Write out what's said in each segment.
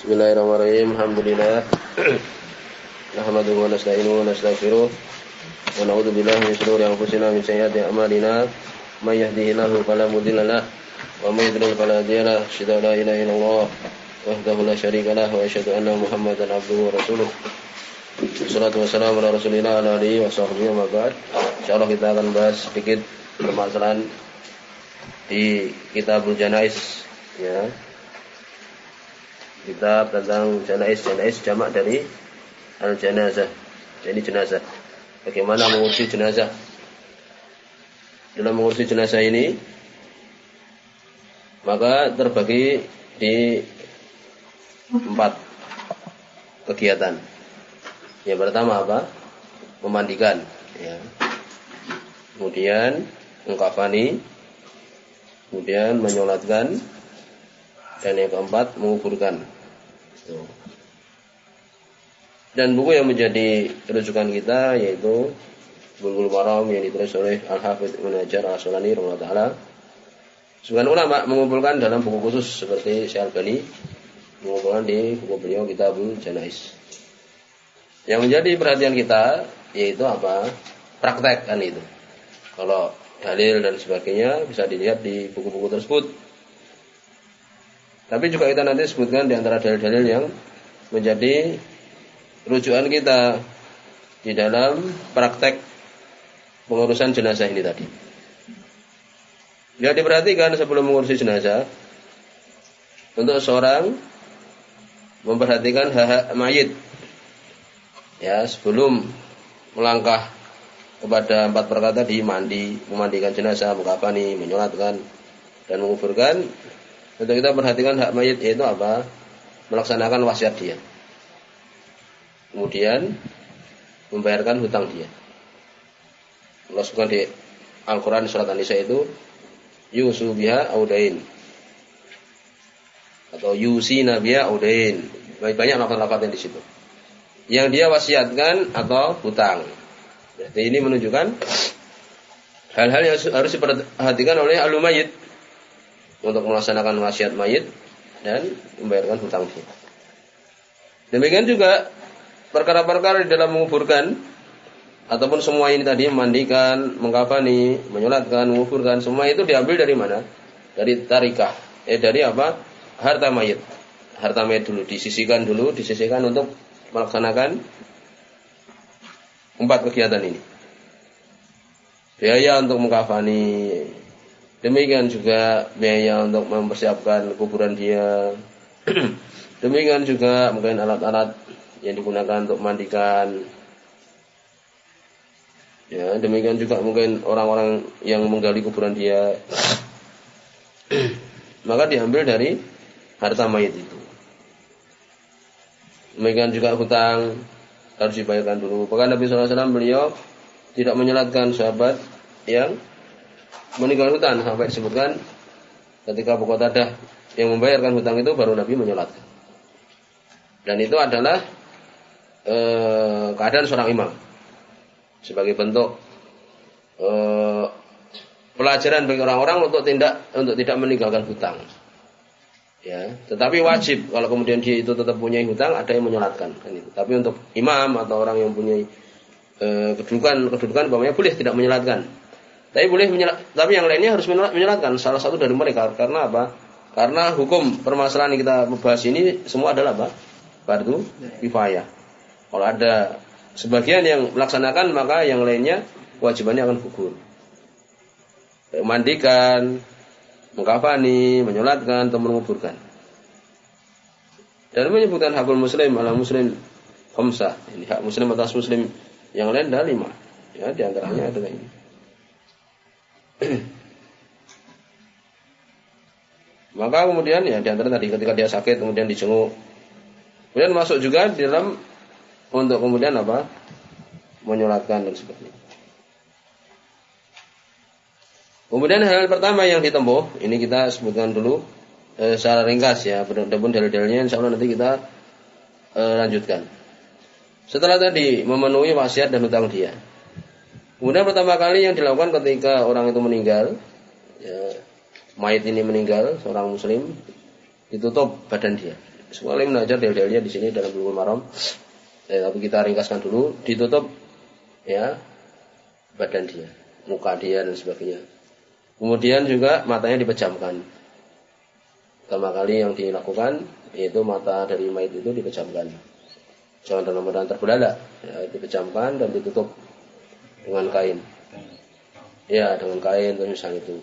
Bismillahirrahmanirrahim. Alhamdulillah. Nahmaduhu wa nasta'inuhu wa nastaghfiruh. Wa na'udzu billahi min shururi anfusina min sayyiati a'malina. May yahdihillahu fala mudilla lahu wa may yudlil fala hadiya lahu. Asyhadu an la ilaha illallah wahdahu la syarika lahu wa asyhadu anna Muhammadan abduhu wa rasuluh. Wassalatu wassalamu ala Rasulillah ala alihi wa sahbihi wa ba'd. Insyaallah kita akan bahas sedikit permasalahan di Kitabul Janais ya. Kitab tentang janais janais jamak dari al janazah. Jadi jenazah. Bagaimana mengurusi jenazah? Dalam mengurusi jenazah ini maka terbagi di empat kegiatan. Yang pertama apa? Memandikan. Ya. Kemudian mengkafani. Kemudian menyolatkan. Dan yang keempat menguburkan. Dan buku yang menjadi rujukan kita yaitu Bulgul Maram yang ditulis oleh Al-Hafidh Ibn Hajar Al-Asolani Taala. Sebagian ulama mengumpulkan dalam buku khusus seperti Syekh Al-Bani mengumpulkan di buku beliau Kitabul Janais. Yang menjadi perhatian kita yaitu apa? Praktek kan itu. Kalau dalil dan sebagainya bisa dilihat di buku-buku tersebut. Tapi juga kita nanti sebutkan di antara dalil-dalil yang menjadi rujukan kita di dalam praktek pengurusan jenazah ini tadi. Ya diperhatikan sebelum mengurusi jenazah untuk seorang memperhatikan hak-hak mayit. Ya, sebelum melangkah kepada empat perkata di mandi, memandikan jenazah, mengkafani, menyolatkan dan menguburkan. Untuk kita perhatikan hak mayit yaitu apa? Melaksanakan wasiat dia. Kemudian membayarkan hutang dia. Allah di Al-Quran surat An-Nisa itu yusu biha audain. Atau yusi nabiya audain. Banyak lafaz-lafaz yang di situ. Yang dia wasiatkan atau hutang. Jadi ini menunjukkan hal-hal yang harus diperhatikan oleh alu mayit untuk melaksanakan wasiat mayit dan membayarkan hutang dia demikian juga perkara-perkara di dalam menguburkan ataupun semua ini tadi memandikan, mengkafani, menyolatkan, menguburkan, semua itu diambil dari mana? Dari tarikah. Eh dari apa? Harta mayit. Harta mayit dulu disisihkan dulu, disisihkan untuk melaksanakan empat kegiatan ini. Biaya untuk mengkafani, demikian juga biaya untuk mempersiapkan kuburan dia. demikian juga mungkin alat-alat yang digunakan untuk mandikan. Ya, demikian juga mungkin orang-orang yang menggali kuburan dia. Maka diambil dari harta mayit itu. Demikian juga hutang harus dibayarkan dulu. Bahkan Nabi SAW beliau tidak menyelatkan sahabat yang meninggal hutang sampai disebutkan ketika Bukotadah yang membayarkan hutang itu baru Nabi menyolatkan. Dan itu adalah eh, keadaan seorang imam sebagai bentuk eh, pelajaran bagi orang-orang untuk tindak untuk tidak meninggalkan hutang. Ya, tetapi wajib kalau kemudian dia itu tetap punya hutang ada yang menyolatkan kan itu. Tapi untuk imam atau orang yang punya eh, kedudukan kedudukan bapaknya boleh tidak menyolatkan. Tapi boleh tapi yang lainnya harus menyolatkan salah satu dari mereka karena apa? Karena hukum permasalahan yang kita bahas ini semua adalah apa? Fardu kifayah. Kalau ada sebagian yang melaksanakan maka yang lainnya wajibannya akan gugur. Mandikan, mengkafani, menyolatkan atau menguburkan. Dan menyebutkan hakul muslim ala muslim khamsah. Ini hak muslim atas muslim yang lain ada lima. Ya, di antaranya adalah ini. Maka kemudian ya di antara tadi ketika dia sakit kemudian dijenguk. Kemudian masuk juga di dalam untuk kemudian apa? Menyolatkan dan sebagainya. Kemudian hal pertama yang ditempuh, ini kita sebutkan dulu e, secara ringkas ya, pun dalil-dalilnya insya Allah nanti kita e, lanjutkan. Setelah tadi memenuhi wasiat dan hutang dia. Kemudian pertama kali yang dilakukan ketika orang itu meninggal, ya, mayat ini meninggal, seorang muslim, ditutup badan dia. Semua lain belajar del-delnya di sini dalam buku maram. Ya, tapi kita ringkaskan dulu, ditutup ya badan dia, muka dia dan sebagainya. Kemudian juga matanya dipejamkan. Pertama kali yang dilakukan yaitu mata dari mayat itu dipejamkan. Jangan dalam keadaan terbelalak, ya, dipejamkan dan ditutup dengan kain. Ya, dengan kain misalnya itu.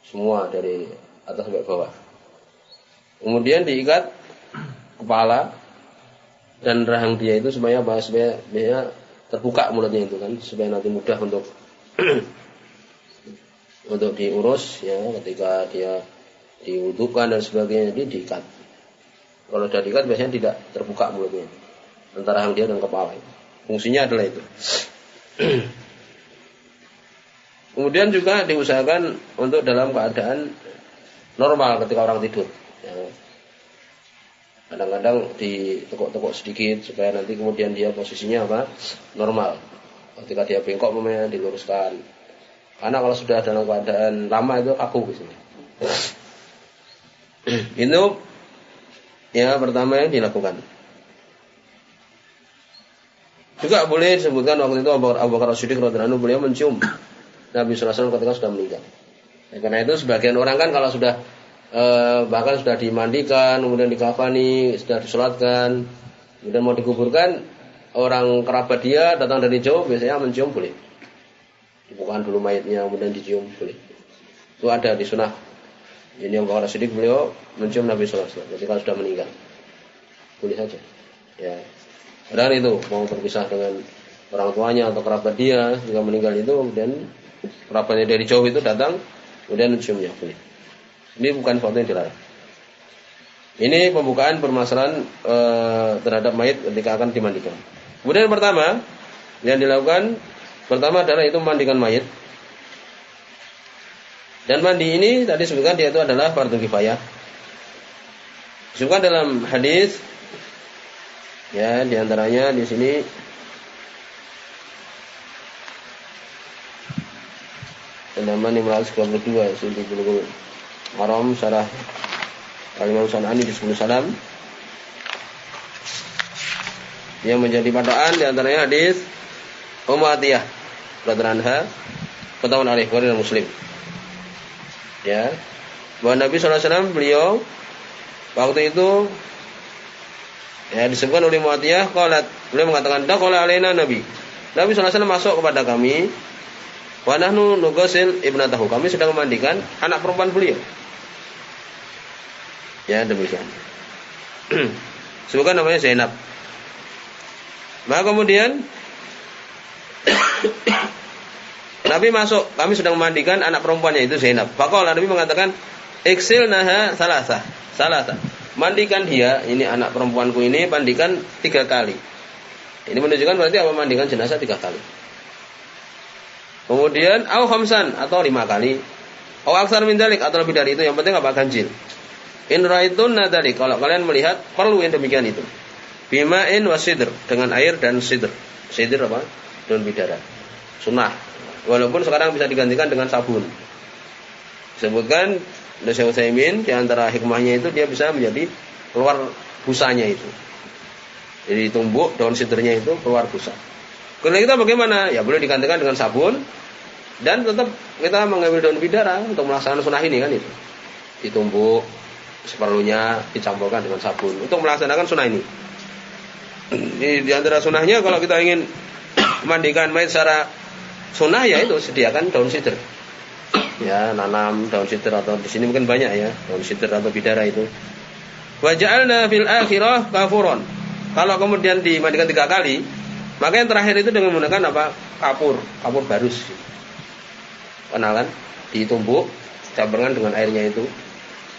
Semua dari atas sampai bawah. Kemudian diikat kepala dan rahang dia itu supaya apa? Supaya terbuka mulutnya itu kan, supaya nanti mudah untuk untuk diurus ya ketika dia diwudukan dan sebagainya dia diikat. Kalau sudah diikat biasanya tidak terbuka mulutnya antara rahang dia dan kepala. Fungsinya adalah itu. Kemudian juga diusahakan untuk dalam keadaan normal ketika orang tidur. Ya. Kadang-kadang ditekuk-tekuk sedikit supaya nanti kemudian dia posisinya apa? Normal. Ketika dia bengkok memang diluruskan. Karena kalau sudah dalam keadaan lama itu kaku gitu. itu ya pertama yang dilakukan. Juga boleh disebutkan waktu itu Abu Bakar Siddiq radhiyallahu beliau mencium Nabi SAW ketika sudah meninggal. Ya, karena itu sebagian orang kan kalau sudah eh, bahkan sudah dimandikan, kemudian dikafani, sudah disolatkan, kemudian mau dikuburkan, orang kerabat dia datang dari jauh biasanya mencium boleh. Dibukakan dulu mayatnya, kemudian dicium boleh. Itu ada di sunnah. Ini yang Bakar Siddiq beliau mencium Nabi SAW ketika sudah meninggal. Boleh saja. Ya. Padahal itu mau berpisah dengan orang tuanya atau kerabat dia jika meninggal itu kemudian kerabatnya dari jauh itu datang kemudian menciumnya boleh. Ini bukan sesuatu yang dilarang. Ini pembukaan permasalahan e, terhadap mayat ketika akan dimandikan. Kemudian yang pertama yang dilakukan pertama adalah itu memandikan mayat. Dan mandi ini tadi sebutkan dia itu adalah fardu kifayah. Disebutkan dalam hadis ya di antaranya di sini halaman 522 sini bulu Maram Sarah Al-Imam Sanani di 10 salam yang menjadi patokan di antaranya hadis Umatiyah radhiyallahu anha ketahuan oleh Bukhari dan Muslim. Ya. Bahwa Nabi SAW beliau waktu itu ya disebutkan oleh Muatiyah qalat beliau mengatakan daqala alaina Nabi. Nabi SAW masuk kepada kami Wa nahnu nugosil ibnatahu. Kami sedang memandikan anak perempuan beliau. Ya demikian. Sebutkan namanya Zainab. Maka kemudian Nabi masuk, kami sedang memandikan anak perempuannya itu Zainab. Faqala Nabi mengatakan, "Iksil naha salasa." Salasa. Mandikan dia, ini anak perempuanku ini mandikan tiga kali. Ini menunjukkan berarti apa mandikan jenazah tiga kali. Kemudian au khamsan atau lima kali. Au aksar min dalik atau lebih dari itu yang penting apa ganjil. In raitun nadalik kalau kalian melihat perlu yang demikian itu. Bima'in wasidr dengan air dan sidr. Sidr apa? Daun bidara. Sunnah. Walaupun sekarang bisa digantikan dengan sabun. Disebutkan Syekh Utsaimin di antara hikmahnya itu dia bisa menjadi keluar busanya itu. Jadi tumbuk daun sidrnya itu keluar busa. Kalau kita bagaimana? Ya boleh digantikan dengan sabun dan tetap kita mengambil daun bidara untuk melaksanakan sunnah ini kan itu. Ditumbuk seperlunya dicampurkan dengan sabun untuk melaksanakan sunnah ini. Di, di antara sunnahnya kalau kita ingin mandikan mayat secara sunnah ya itu sediakan daun sidr. Ya, nanam daun sidr atau di sini mungkin banyak ya, daun sidr atau bidara itu. Waja'alna fil akhirah kafuron. Kalau kemudian dimandikan tiga kali, maka yang terakhir itu dengan menggunakan apa? Kapur, kapur barus. Kenal kan? Ditumbuk, campurkan dengan airnya itu.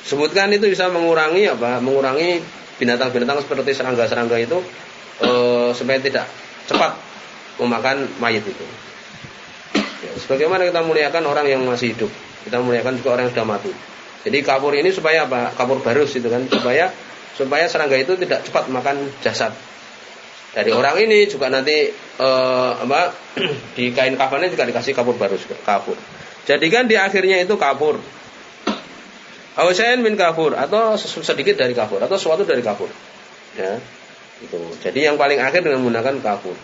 Sebutkan itu bisa mengurangi apa? Mengurangi binatang-binatang seperti serangga-serangga itu e, supaya tidak cepat memakan mayat itu. Sebagaimana kita muliakan orang yang masih hidup, kita muliakan juga orang yang sudah mati. Jadi kapur ini supaya apa? Kapur barus itu kan, supaya supaya serangga itu tidak cepat makan jasad dari orang ini juga nanti eh, apa di kain kafannya juga dikasih kapur baru kapur. Jadikan di akhirnya itu kapur. Awasain min kafur atau sedikit dari kafur atau sesuatu dari kafur. Ya. Itu. Jadi yang paling akhir dengan menggunakan kafur.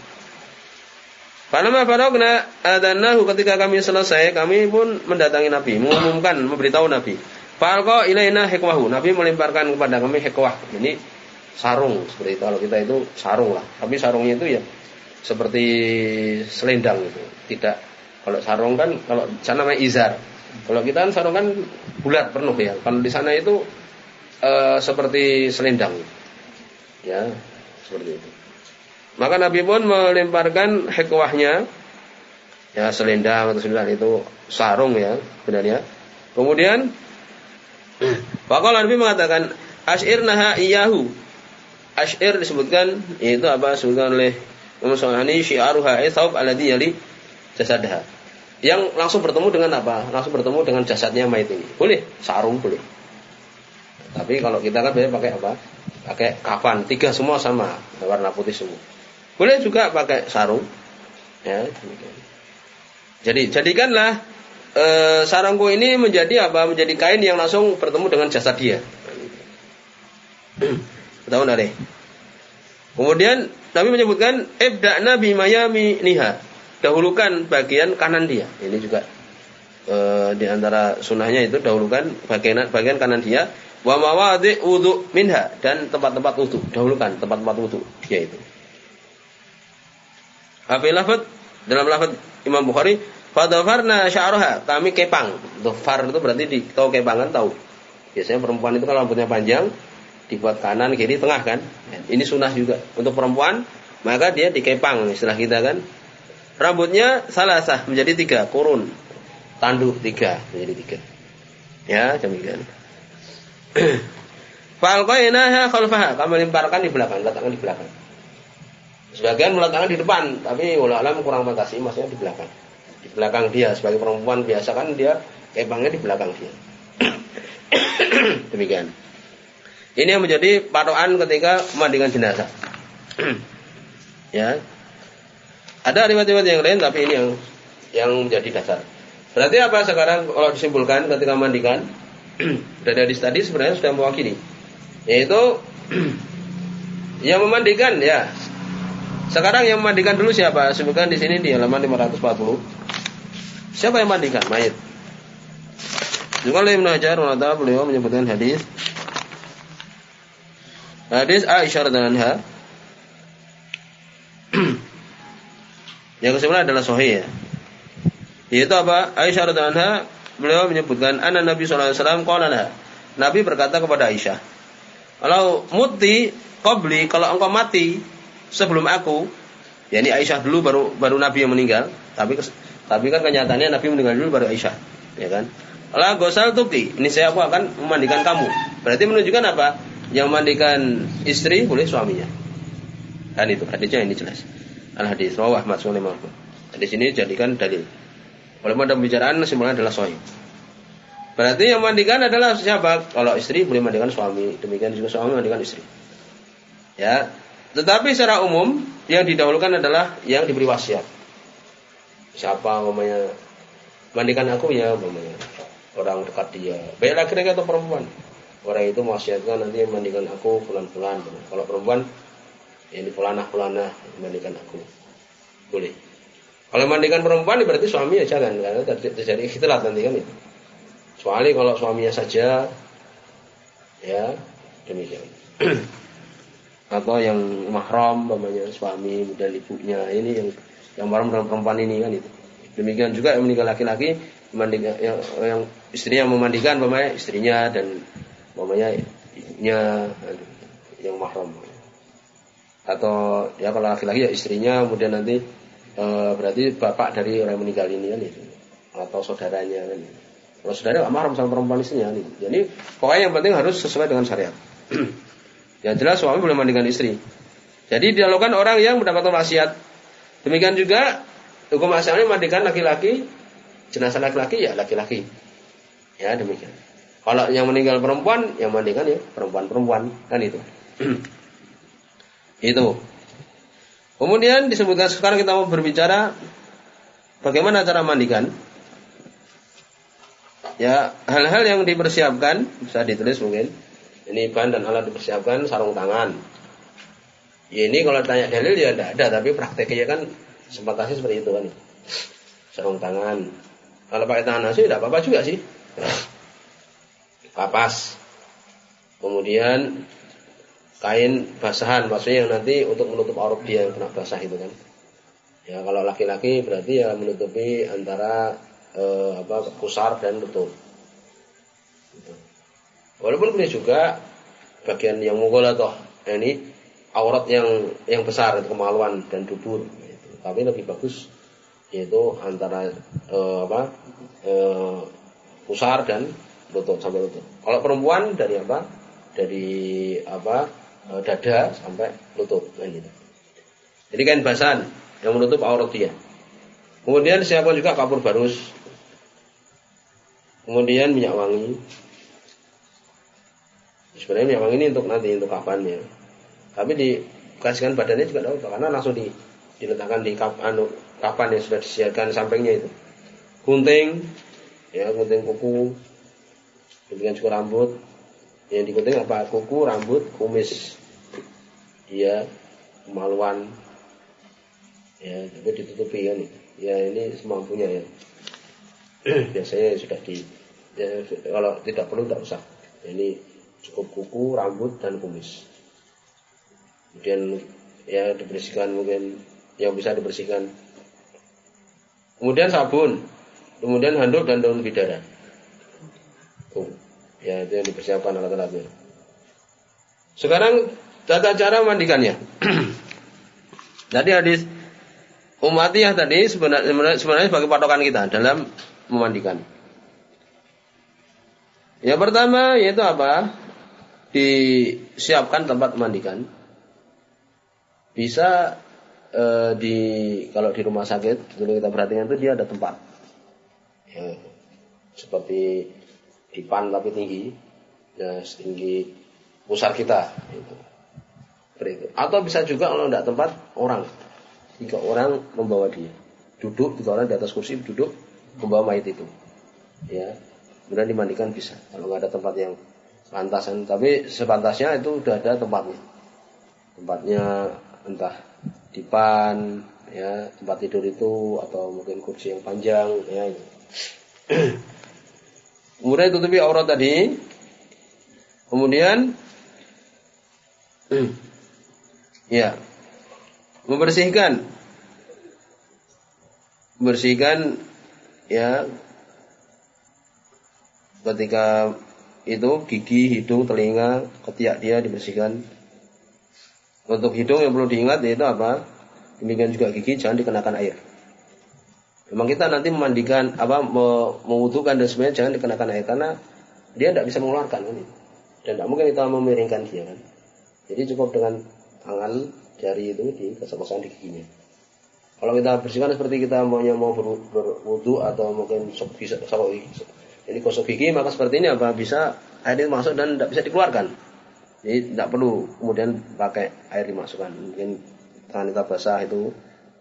Panama farogna adanahu ketika kami selesai kami pun mendatangi Nabi, mengumumkan, memberitahu Nabi. Falko ilaina hikwahu. Nabi melemparkan kepada kami hikwah. Ini sarung seperti itu. Kalau kita itu sarung lah. Tapi sarungnya itu ya seperti selendang itu. Tidak kalau sarung kan kalau sana namanya izar. Kalau kita kan sarung kan bulat penuh ya. Kalau di sana itu e, seperti selendang. Ya, seperti itu. Maka Nabi pun melemparkan hekwahnya ya selendang atau selendang itu sarung ya benarnya. Kemudian Pakal Nabi mengatakan naha iyahu. Ashir disebutkan itu apa disebutkan oleh Imam Syafi'i syiaruha ithab alladhi yali jasadha yang langsung bertemu dengan apa? Langsung bertemu dengan jasadnya mayat ini. Boleh, sarung boleh. Tapi kalau kita kan biasanya pakai apa? Pakai kafan, tiga semua sama, warna putih semua. Boleh juga pakai sarung. Ya, Jadi jadikanlah e, sarungku ini menjadi apa? Menjadi kain yang langsung bertemu dengan jasad dia. Tahu nggak Kemudian Nabi menyebutkan ibda nabi mayami niha dahulukan bagian kanan dia. Ini juga e, di antara sunnahnya itu dahulukan bagian bagian kanan dia. Wa mawadi wudu minha dan tempat-tempat wudu dahulukan tempat-tempat wudu dia itu. Apa lafad dalam lafad Imam Bukhari Fadafarna sya'ruha kami kepang. Dofar itu berarti di tahu kepangan tahu. Biasanya perempuan itu kalau rambutnya panjang dibuat kanan kiri tengah kan. Ini sunnah juga untuk perempuan maka dia dikepang istilah kita kan Rambutnya salah sah menjadi tiga kurun. Tanduk tiga menjadi tiga. Ya demikian. Falqainaha khalfaha. Kamu lemparkan di belakang, letakkan di belakang. Sebagian meletakkan di depan, tapi ulama kurang fantasi maksudnya di belakang. Di belakang dia sebagai perempuan biasa kan dia kepangnya di belakang dia. Demikian. Ini yang menjadi patokan ketika memandikan jenazah. ya, ada riwayat-riwayat yang lain tapi ini yang yang menjadi dasar. Berarti apa sekarang kalau disimpulkan ketika mandikan dari hadis tadi sebenarnya sudah mewakili yaitu yang memandikan ya. Sekarang yang memandikan dulu siapa? Sebutkan di sini di halaman 540. Siapa yang mandikan mayat? Juga oleh Ibnu Hajar beliau menyebutkan hadis Hadis Aisyah radhiyallahu Yang kesembilan adalah sahih ya. Yaitu apa? Aisyah radhiyallahu beliau menyebutkan anna Nabi sallallahu alaihi wasallam Nabi berkata kepada Aisyah, "Kalau muti qabli, kalau engkau mati sebelum aku, yakni Aisyah dulu baru baru Nabi yang meninggal, tapi tapi kan kenyataannya Nabi meninggal dulu baru Aisyah, ya kan? Allah gosal tuki, ini saya aku akan memandikan kamu. Berarti menunjukkan apa? Yang memandikan istri boleh suaminya. Dan itu hadisnya ini jelas al hadis rawah Ahmad Sulaiman. Di sini jadikan dalil. Oleh pada pembicaraan semuanya adalah sahih. Berarti yang mandikan adalah siapa? Kalau istri boleh mandikan suami, demikian juga suami mandikan istri. Ya. Tetapi secara umum yang didahulukan adalah yang diberi wasiat. Siapa namanya mandikan aku ya namanya orang dekat dia. Baik laki-laki atau perempuan. Orang itu mewasiatkan nanti mandikan aku bulan-bulan. Kalau perempuan ini pelanah-pelanah mandikan aku. Boleh. Kalau mandikan perempuan berarti suami ya jangan karena terjadi ikhtilat nanti kan itu. Kecuali kalau suaminya saja ya demikian. Atau yang mahram namanya suami dan ibunya ini yang yang mahram dengan perempuan ini kan itu. Demikian juga yang meninggal laki-laki mandikan yang, yang istrinya memandikan namanya istrinya dan namanya ibunya yang mahram. Atau ya kalau laki-laki ya istrinya kemudian nanti e, berarti bapak dari orang yang meninggal ini kan itu. Atau saudaranya kan kalau saudara mahram sama perempuan istrinya kan jadi pokoknya yang penting harus sesuai dengan syariat yang jelas suami boleh mandikan istri jadi dilakukan orang yang mendapatkan wasiat demikian juga hukum asalnya mandikan laki-laki jenazah laki-laki ya laki-laki ya demikian kalau yang meninggal perempuan yang mandikan ya perempuan-perempuan kan itu Itu. Kemudian disebutkan sekarang kita mau berbicara bagaimana cara mandikan. Ya, hal-hal yang dipersiapkan bisa ditulis mungkin. Ini bahan dan alat dipersiapkan sarung tangan. Ya ini kalau tanya dalil ya tidak ada, tapi prakteknya kan sempatnya seperti itu kan. Sarung tangan. Kalau pakai tangan nasi tidak apa-apa juga sih. Kapas. Kemudian kain basahan, maksudnya yang nanti untuk menutup aurat dia yang kena basah itu kan. Ya kalau laki-laki berarti ya menutupi antara eh, apa pusar dan lutut. Walaupun ini juga bagian yang nah ini aurat yang yang besar itu kemaluan dan dubur. Gitu. Tapi lebih bagus yaitu antara eh, apa eh, pusar dan lutut sampai lutut. Kalau perempuan dari apa? Dari apa eh, dada sampai lutut gitu. Jadi kain basan yang menutup aurat dia. Kemudian siapkan juga kapur barus Kemudian minyak wangi. Sebenarnya wangi ini untuk nanti untuk kapannya. Tapi dikasihkan badannya juga tidak karena langsung di, diletakkan di kap, anu, kapan yang sudah disiapkan sampingnya itu. Gunting, ya gunting kuku, guntingan juga rambut. Yang digunting apa? Kuku, rambut, kumis. Iya, kemaluan. Ya, tapi ditutupi kan. Ya ini semampunya ya. biasanya sudah di ya, kalau tidak perlu tidak usah ini cukup kuku rambut dan kumis. Kemudian ya dibersihkan mungkin yang bisa dibersihkan. Kemudian sabun kemudian handuk dan daun bidara. Oh, ya itu yang dipersiapkan alat-alatnya. Sekarang tata cara mandikannya tadi hadis Umatiyah tadi sebenarnya, sebenarnya sebagai patokan kita dalam memandikan. Yang pertama yaitu apa? Disiapkan tempat memandikan. Bisa e, di kalau di rumah sakit dulu kita perhatikan itu dia ada tempat. Ya, seperti dipan tapi tinggi, ya setinggi pusar kita. Itu. itu. Atau bisa juga kalau tidak tempat orang, tiga orang membawa dia, duduk tiga orang di atas kursi duduk membawa mayat itu. Ya, kemudian dimandikan bisa. Kalau nggak ada tempat yang pantasan, tapi sepantasnya itu udah ada tempatnya. Tempatnya entah dipan, ya tempat tidur itu atau mungkin kursi yang panjang, ya. Kemudian tutupi aurat tadi. Kemudian ya membersihkan membersihkan ya ketika itu gigi, hidung, telinga, ketiak dia dibersihkan. Untuk hidung yang perlu diingat yaitu apa? Demikian juga gigi jangan dikenakan air. Memang kita nanti memandikan apa mewudukan dan sebenarnya jangan dikenakan air karena dia tidak bisa mengeluarkan kan dan tidak mungkin kita memiringkan dia kan. Jadi cukup dengan tangan jari itu di kesek di giginya. Kalau kita bersihkan seperti kita maunya mau ber, berwudu atau mungkin sok bisa sok ini kosok gigi maka seperti ini apa bisa air ini masuk dan tidak bisa dikeluarkan. Jadi tidak perlu kemudian pakai air dimasukkan. Mungkin tangan kita basah itu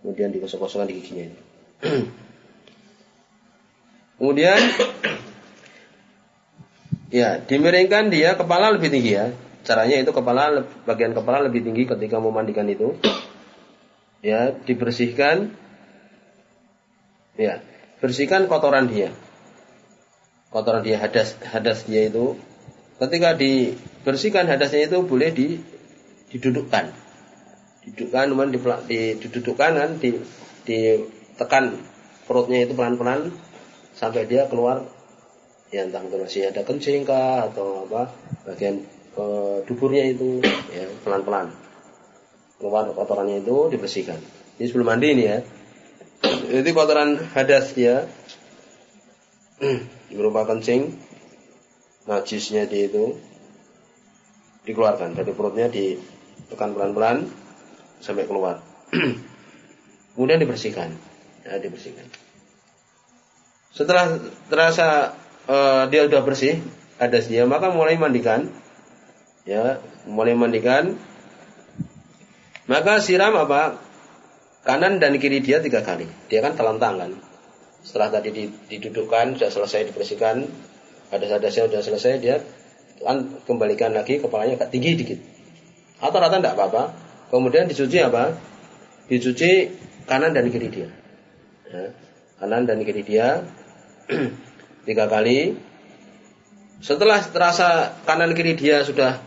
kemudian dikosok-kosokkan di giginya kemudian ya dimiringkan dia kepala lebih tinggi ya. Caranya itu kepala bagian kepala lebih tinggi ketika memandikan itu ya dibersihkan ya bersihkan kotoran dia kotoran dia hadas hadas dia itu ketika dibersihkan hadasnya itu boleh di didudukkan didudukkan di, didudukkan kan di, ditekan perutnya itu pelan-pelan sampai dia keluar ya entah itu masih ada kencing kah atau apa bagian e, duburnya itu ya pelan-pelan keluar kotorannya itu dibersihkan. Ini sebelum mandi ini ya. Jadi kotoran hadas dia berupa kencing, najisnya di itu dikeluarkan dari perutnya ditekan pelan-pelan sampai keluar. Kemudian dibersihkan, ya, dibersihkan. Setelah terasa uh, dia sudah bersih, hadas dia, maka mulai mandikan, ya, mulai mandikan maka siram apa? Kanan dan kiri dia tiga kali. Dia kan telentang kan. Setelah tadi didudukkan sudah selesai dibersihkan ada hadasnya sudah selesai dia kan kembalikan lagi kepalanya agak tinggi dikit. Atau rata tidak apa-apa. Kemudian dicuci apa? Dicuci kanan dan kiri dia. Ya. kanan dan kiri dia. Tiga kali. Setelah terasa kanan kiri dia sudah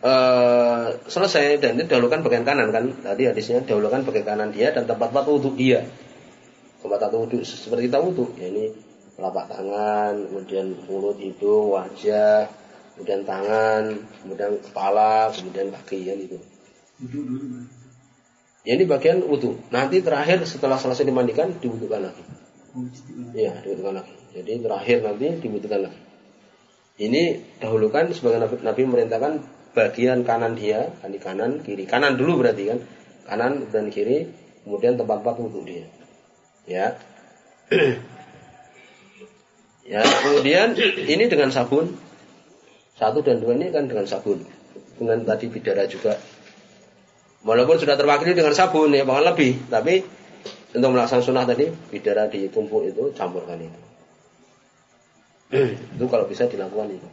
uh, selesai dan itu dahulukan bagian kanan kan. Tadi hadisnya dahulukan bagian kanan dia dan tempat-tempat wudhu dia tempat wudhu seperti kita wudhu ya ini telapak tangan kemudian mulut hidung wajah kemudian tangan kemudian kepala kemudian kaki ya itu ya ini bagian wudhu nanti terakhir setelah selesai dimandikan diwudhukan lagi Iya, diwudhukan lagi. Jadi terakhir nanti diwudhukan lagi. Ini dahulukan sebagai Nabi, Nabi merintahkan bagian kanan dia, kan di kanan, kiri. Kanan dulu berarti kan. Kanan dan kiri, kemudian tempat-tempat wudhu dia. Ya. ya, kemudian ini dengan sabun. Satu dan dua ini kan dengan sabun. Dengan tadi bidara juga. Walaupun sudah terwakili dengan sabun ya bahkan lebih, tapi untuk melaksanakan sunnah tadi bidara ditumpuk itu campurkan itu. itu kalau bisa dilakukan itu.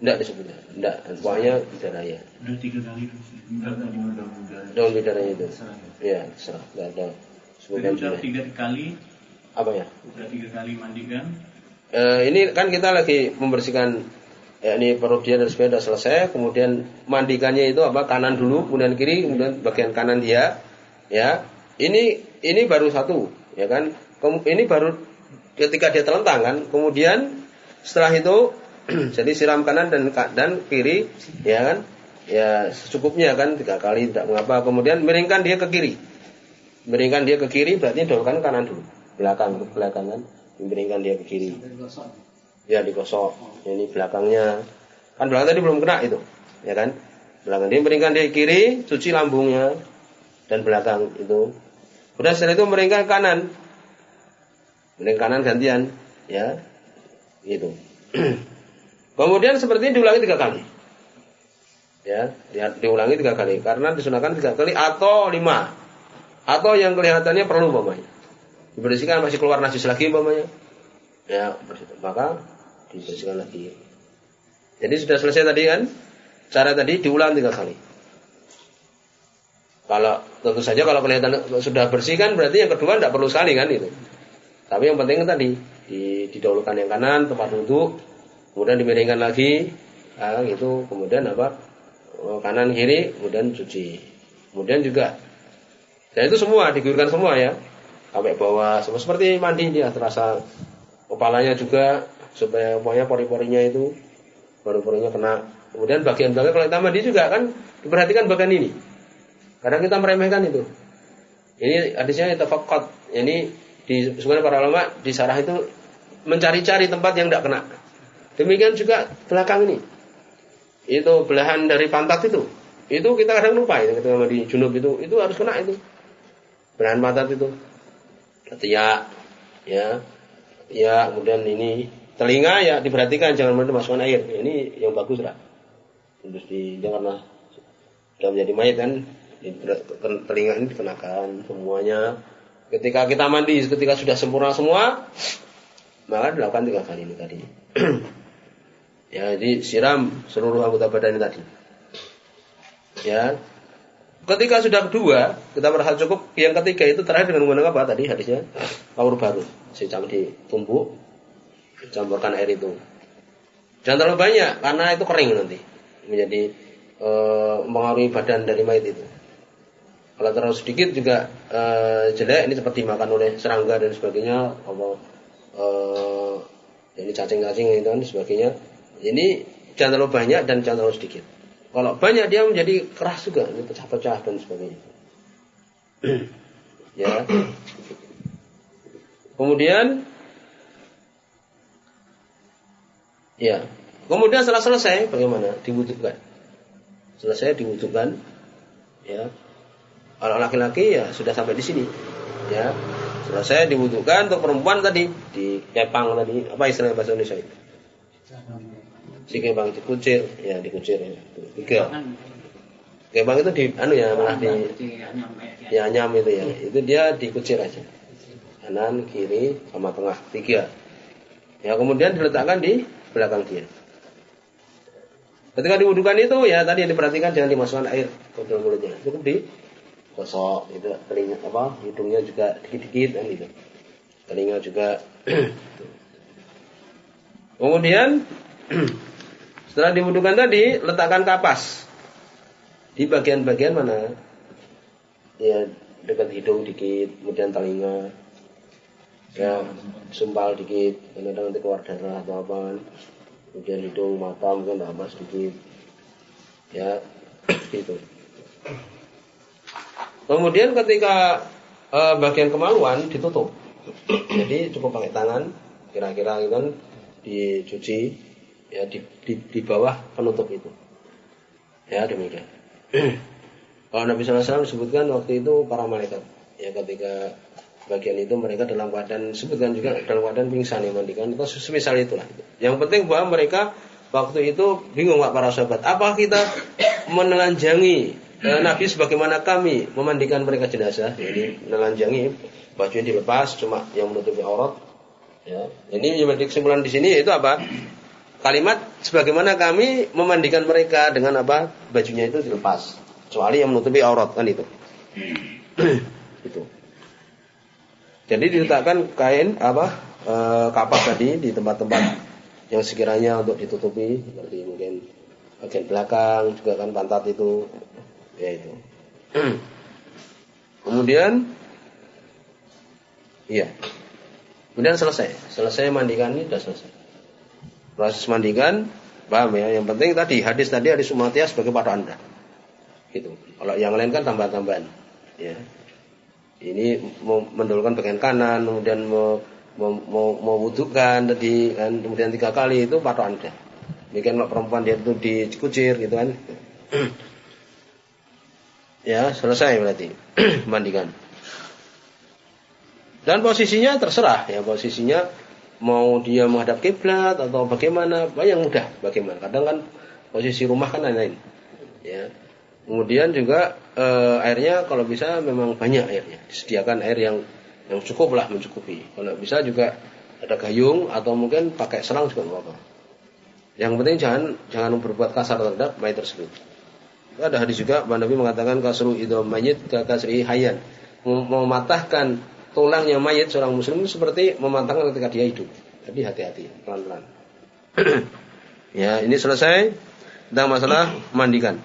Tidak disebutnya, tidak. Pokoknya bidara ya. Udah tiga kali Daun bidara itu. Ya, serah. Tidak ada. Sebutkan sudah tiga kali. Apa ya? Sudah tiga kali mandikan. Eh, ini kan kita lagi membersihkan ya ini perut dia dan sepeda selesai kemudian mandikannya itu apa kanan dulu kemudian kiri kemudian bagian kanan dia ya ini ini baru satu ya kan ini baru ketika dia telentang kan kemudian setelah itu Jadi siram kanan dan dan kiri, ya kan? Ya secukupnya kan tiga kali tidak mengapa. Kemudian miringkan dia ke kiri. Miringkan dia ke kiri berarti dahulukan kanan dulu. Belakang ke belakang kan. Miringkan dia ke kiri. Ya digosok. Ini belakangnya. Kan belakang tadi belum kena itu, ya kan? Belakang dia miringkan dia ke kiri, cuci lambungnya dan belakang itu. Kemudian setelah itu miringkan kanan. Miring kanan gantian, ya. Itu. Kemudian seperti ini diulangi tiga kali. Ya, diulangi tiga kali karena disunahkan tiga kali atau lima atau yang kelihatannya perlu umpamanya. Dibersihkan masih keluar najis lagi umpamanya. Ya maka dibersihkan lagi. Jadi sudah selesai tadi kan? Cara tadi diulang tiga kali. Kalau tentu saja kalau kelihatan sudah bersih kan berarti yang kedua tidak perlu sekali kan itu. Tapi yang penting tadi didahulukan yang kanan tempat duduk kemudian dimiringkan lagi ah, gitu. Kemudian apa? Oh, kanan kiri kemudian cuci. Kemudian juga dan itu semua diguyurkan semua ya sampai bawah semua seperti mandi dia terasa kepalanya juga supaya pokoknya pori-porinya itu pori-porinya kena kemudian bagian belakang kalau kita mandi juga kan diperhatikan bagian ini kadang kita meremehkan itu ini hadisnya tafakot ini di sebenarnya para ulama di sarah itu mencari-cari tempat yang tidak kena Demikian juga belakang ini. Itu belahan dari pantat itu. Itu kita kadang lupa itu ketika di junub itu, itu harus kena itu. Belahan pantat itu. Ketiak, ya. Ya, kemudian ini telinga ya diperhatikan jangan masukkan air. Ini yang bagus lah. Terus di janganlah sudah menjadi mayat kan telinga ini dikenakan semuanya. Ketika kita mandi, ketika sudah sempurna semua, maka dilakukan tiga kali ini tadi. Ya, jadi siram seluruh anggota badan ini tadi. Ya. Ketika sudah kedua, kita merasa cukup. Yang ketiga itu terakhir dengan menggunakan apa tadi hadisnya? Aur baru. Secam ditumbuk, campurkan air itu. Jangan terlalu banyak karena itu kering nanti. Menjadi e, mengaruhi badan dari mayat itu. Kalau terlalu sedikit juga e, jelek, ini seperti makan oleh serangga dan sebagainya, atau e, ini cacing-cacing dan sebagainya ini jangan terlalu banyak dan jangan terlalu sedikit. Kalau banyak dia menjadi keras juga, ini pecah-pecah dan sebagainya. ya. Kemudian ya, kemudian setelah selesai bagaimana? Dibutuhkan. Selesai dibutuhkan ya. Kalau laki-laki ya sudah sampai di sini. Ya. Selesai dibutuhkan untuk perempuan tadi di kepang tadi apa istilah bahasa Indonesia itu? Si kembang dikucir ya dikucir ya tiga kembang itu di anu ya malah di ya nyam itu ya itu dia dikucir aja kanan, kiri, sama tengah, tiga. Ya kemudian diletakkan di belakang dia. Ketika diwudukan itu ya tadi yang diperhatikan jangan dimasukkan air ke dalam mulutnya. Cukup di gosok itu telinga apa hidungnya juga dikit-dikit kan gitu. Telinga juga. Kemudian setelah diwudukan tadi letakkan kapas. Di bagian-bagian mana? Ya dekat hidung dikit, kemudian telinga, ya sumpal dikit, kadang nanti keluar darah atau apa. Kemudian hidung mata mungkin tambah sedikit ya gitu. Kemudian ketika uh, bagian kemaluan ditutup. Jadi cukup pakai tangan. Kira-kira gitu kan dicuci ya di, di, di bawah penutup itu ya demikian kalau Nabi SAW sebutkan waktu itu para malaikat ya ketika sebagian itu mereka dalam keadaan sebutkan juga dalam keadaan pingsan yang mandikan itu semisal itulah. Yang penting bahwa mereka waktu itu bingung pak para sahabat. Apa kita menelanjangi eh, Nabi sebagaimana kami memandikan mereka jenazah? Jadi menelanjangi baju yang dilepas cuma yang menutupi aurat. Ya. Ini menjadi kesimpulan di sini itu apa? Kalimat sebagaimana kami memandikan mereka dengan apa? Bajunya itu dilepas. Kecuali yang menutupi aurat kan itu. itu. Jadi diletakkan kain apa e, kapas tadi di tempat-tempat yang sekiranya untuk ditutupi seperti mungkin bagian belakang juga kan pantat itu ya itu. Kemudian iya. Kemudian selesai. Selesai mandikan ini sudah selesai. Proses mandikan paham ya. Yang penting tadi hadis tadi hadis Umatiyah sebagai pada Anda. Gitu. Kalau yang lain kan tambah-tambahan. Ya ini mau mendahulukan bagian kanan, kemudian mau mau, mau, wudhukan tadi kan, kemudian tiga kali itu patok anda. Demikian kalau perempuan dia itu dikucir gitu kan. ya selesai berarti mandikan. Dan posisinya terserah ya posisinya mau dia menghadap kiblat atau bagaimana, yang mudah bagaimana. Kadang kan posisi rumah kan lain-lain. Ya. Kemudian juga e, airnya kalau bisa memang banyak airnya. Disediakan air yang yang cukup lah mencukupi. Kalau bisa juga ada gayung atau mungkin pakai selang juga nggak apa. Yang penting jangan jangan berbuat kasar terhadap mayat tersebut. Ada hadis juga Nabi mengatakan kasru idom mayit kasri hayan. Mematahkan tulangnya mayit seorang muslim seperti mematahkan ketika dia hidup. Jadi hati-hati, pelan-pelan. ya, ini selesai tentang masalah mandikan.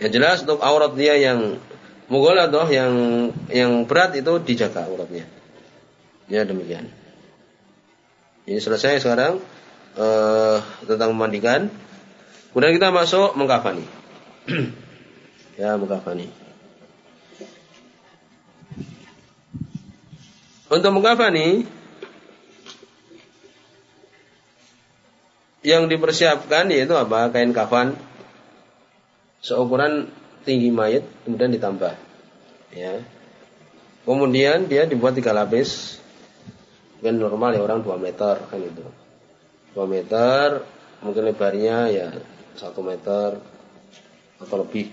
Yang jelas untuk aurat dia yang atau yang yang berat itu dijaga auratnya. Ya demikian. Ini selesai sekarang uh, tentang memandikan. Kemudian kita masuk mengkafani. ya mengkafani. Untuk mengkafani yang dipersiapkan yaitu apa? Kain kafan. Seukuran tinggi mayat kemudian ditambah. Ya. Kemudian dia dibuat tiga lapis. Kan normal ya orang 2 meter kan itu 2 meter mungkin lebarnya ya satu meter atau lebih.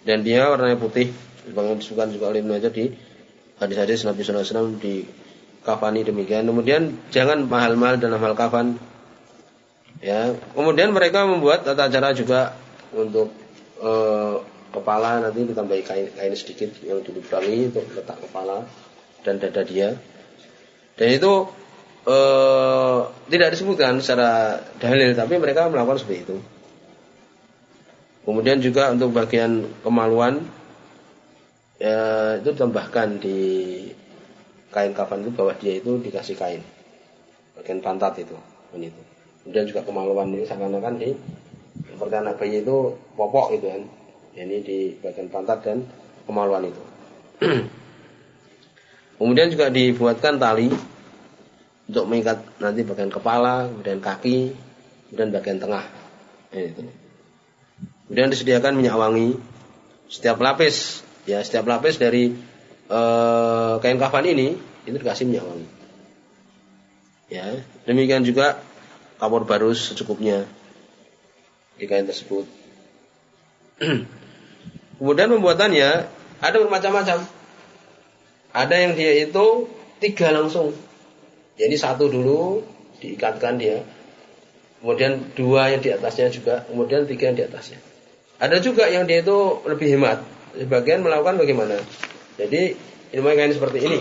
Dan dia warnanya putih sebagaimana disebutkan juga oleh aja di hadis-hadis Nabi SAW di kafani demikian kemudian jangan mahal-mahal dalam hal kafan ya kemudian mereka membuat tata cara juga untuk e, kepala nanti ditambahi kain, kain sedikit yang dilubangi untuk letak kepala dan dada dia. Dan itu e, tidak disebutkan secara dalil, tapi mereka melakukan seperti itu. Kemudian juga untuk bagian kemaluan ya, itu ditambahkan di kain kafan itu bawah dia itu dikasih kain. Bagian pantat itu, itu. Kemudian juga kemaluan ini seakan-akan di anak bayi itu popok gitu kan. Ini di bagian pantat dan kemaluan itu. Kemudian juga dibuatkan tali untuk mengikat nanti bagian kepala kemudian kaki kemudian bagian tengah. Itu. Kemudian disediakan minyak wangi. Setiap lapis ya setiap lapis dari eh, kain kafan ini itu dikasih minyak wangi ya demikian juga kapur barus secukupnya di kain tersebut. Kemudian pembuatannya ada bermacam-macam. Ada yang dia itu tiga langsung. Jadi satu dulu diikatkan dia. Kemudian dua yang di atasnya juga. Kemudian tiga yang di atasnya. Ada juga yang dia itu lebih hemat. Sebagian melakukan bagaimana? Jadi ilmu kain seperti ini.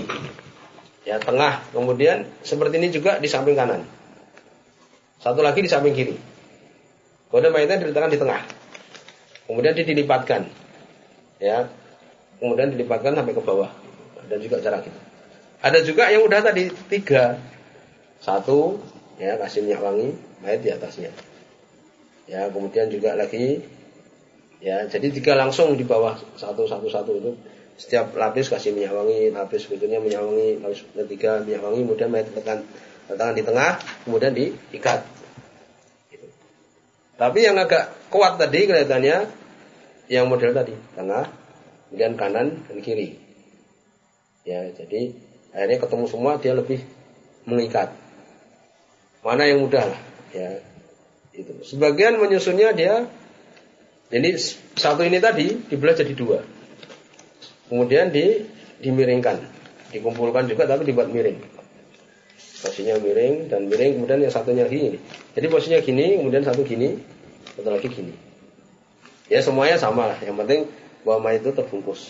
Ya tengah. Kemudian seperti ini juga di samping kanan. Satu lagi di samping kiri. Kemudian mayatnya diletakkan di tengah. Kemudian dia dilipatkan. Ya. Kemudian dilipatkan sampai ke bawah. Dan juga cara gitu. Ada juga yang udah tadi tiga. Satu, ya kasih minyak wangi, mayat di atasnya. Ya, kemudian juga lagi ya, jadi tiga langsung di bawah satu satu satu itu setiap lapis kasih minyak wangi, lapis berikutnya minyak wangi, lapis ketiga minyak wangi, kemudian mayat letakkan letakkan di tengah, kemudian diikat. Gitu. Tapi yang agak kuat tadi kelihatannya yang model tadi, tengah, kemudian kanan dan kiri. Ya, jadi akhirnya ketemu semua dia lebih mengikat. Mana yang mudah lah, ya. Itu. Sebagian menyusunnya dia jadi satu ini tadi dibelah jadi dua. Kemudian di dimiringkan, dikumpulkan juga tapi dibuat miring. Posisinya miring dan miring kemudian yang satunya gini. Jadi posisinya gini, kemudian satu gini, satu lagi gini. Ya semuanya sama lah. Yang penting mayat itu terbungkus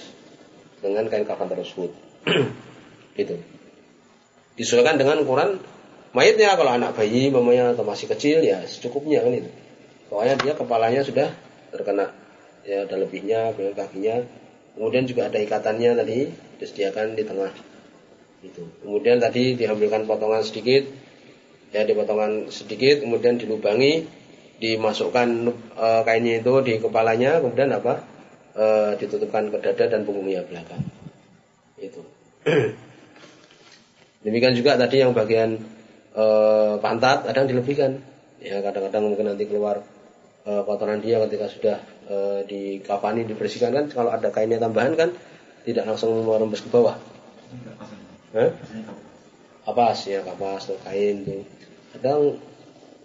dengan kain kafan tersebut. gitu. Disesuaikan dengan ukuran mayatnya kalau anak bayi mamanya atau masih kecil ya secukupnya kan itu. Pokoknya dia kepalanya sudah terkena ya ada lebihnya, dengan kakinya. Kemudian juga ada ikatannya tadi disediakan di tengah. Itu. Kemudian tadi diambilkan potongan sedikit, ya dipotongan sedikit, kemudian dilubangi, dimasukkan e, kainnya itu di kepalanya, kemudian apa? E, ditutupkan ke dada dan punggungnya belakang. Itu. Demikian juga tadi yang bagian e, pantat ada yang dilebihkan. Ya kadang-kadang mungkin nanti keluar e, kotoran dia ketika sudah e, dikafani dibersihkan kan kalau ada kainnya tambahan kan tidak langsung merembes ke bawah. Eh? Kapas ya kapas atau kain itu. Kadang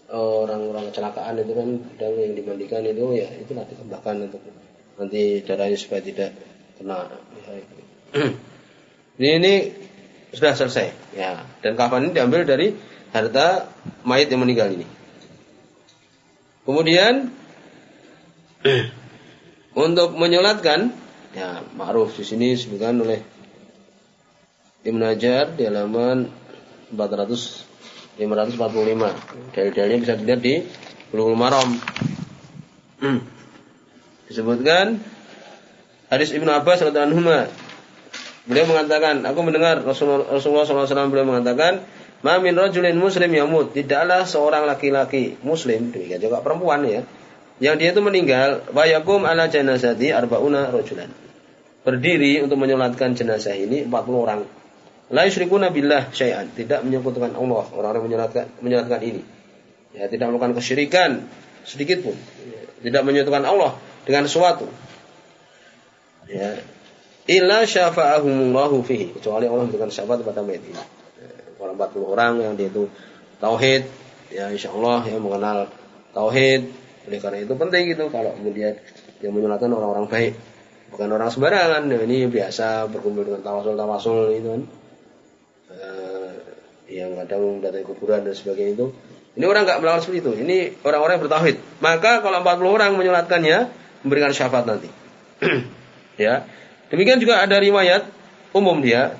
orang-orang kecelakaan itu kan kadang yang dimandikan itu ya itu nanti tambahkan untuk nanti darahnya supaya tidak kena ya, itu. ini, ini sudah selesai ya dan kafan ini diambil dari harta mayat yang meninggal ini kemudian untuk menyolatkan ya ma'ruf di sini disebutkan oleh Ibn Hajar di halaman 400 545 dalil-dalilnya bisa dilihat di Bulughul Maram. Disebutkan hadis Ibnu Abbas radhiyallahu anhu Beliau mengatakan, aku mendengar Rasulullah, Rasulullah SAW beliau mengatakan, Ma min rajulin muslim yamut. Tidaklah seorang laki-laki muslim, demikian juga perempuan ya. Yang dia itu meninggal, wa yakum ala janazati arbauna rajulan. Berdiri untuk menyolatkan jenazah ini 40 orang. La yusyrikuna billah syai'an. Tidak menyekutukan Allah. Orang-orang menyolatkan, menyolatkan ini. Ya, tidak melakukan kesyirikan sedikit pun. Tidak menyekutukan Allah dengan sesuatu. Ya, illa syafa'ahumullahu fihi kecuali Allah memberikan syafaat kepada ini orang 40 orang yang dia itu tauhid ya insya Allah yang mengenal tauhid. Oleh karena itu penting gitu kalau kemudian yang menyulatkan orang-orang baik. Bukan orang sembarangan ya, ini biasa berkumpul dengan tawasul tawasul itu kan. Uh, yang kadang datang kuburan dan sebagainya itu. Ini orang nggak melakukan seperti itu. Ini orang-orang yang bertauhid. Maka kalau 40 orang menyulatkannya memberikan syafaat nanti. Ya. Demikian juga ada riwayat umum dia.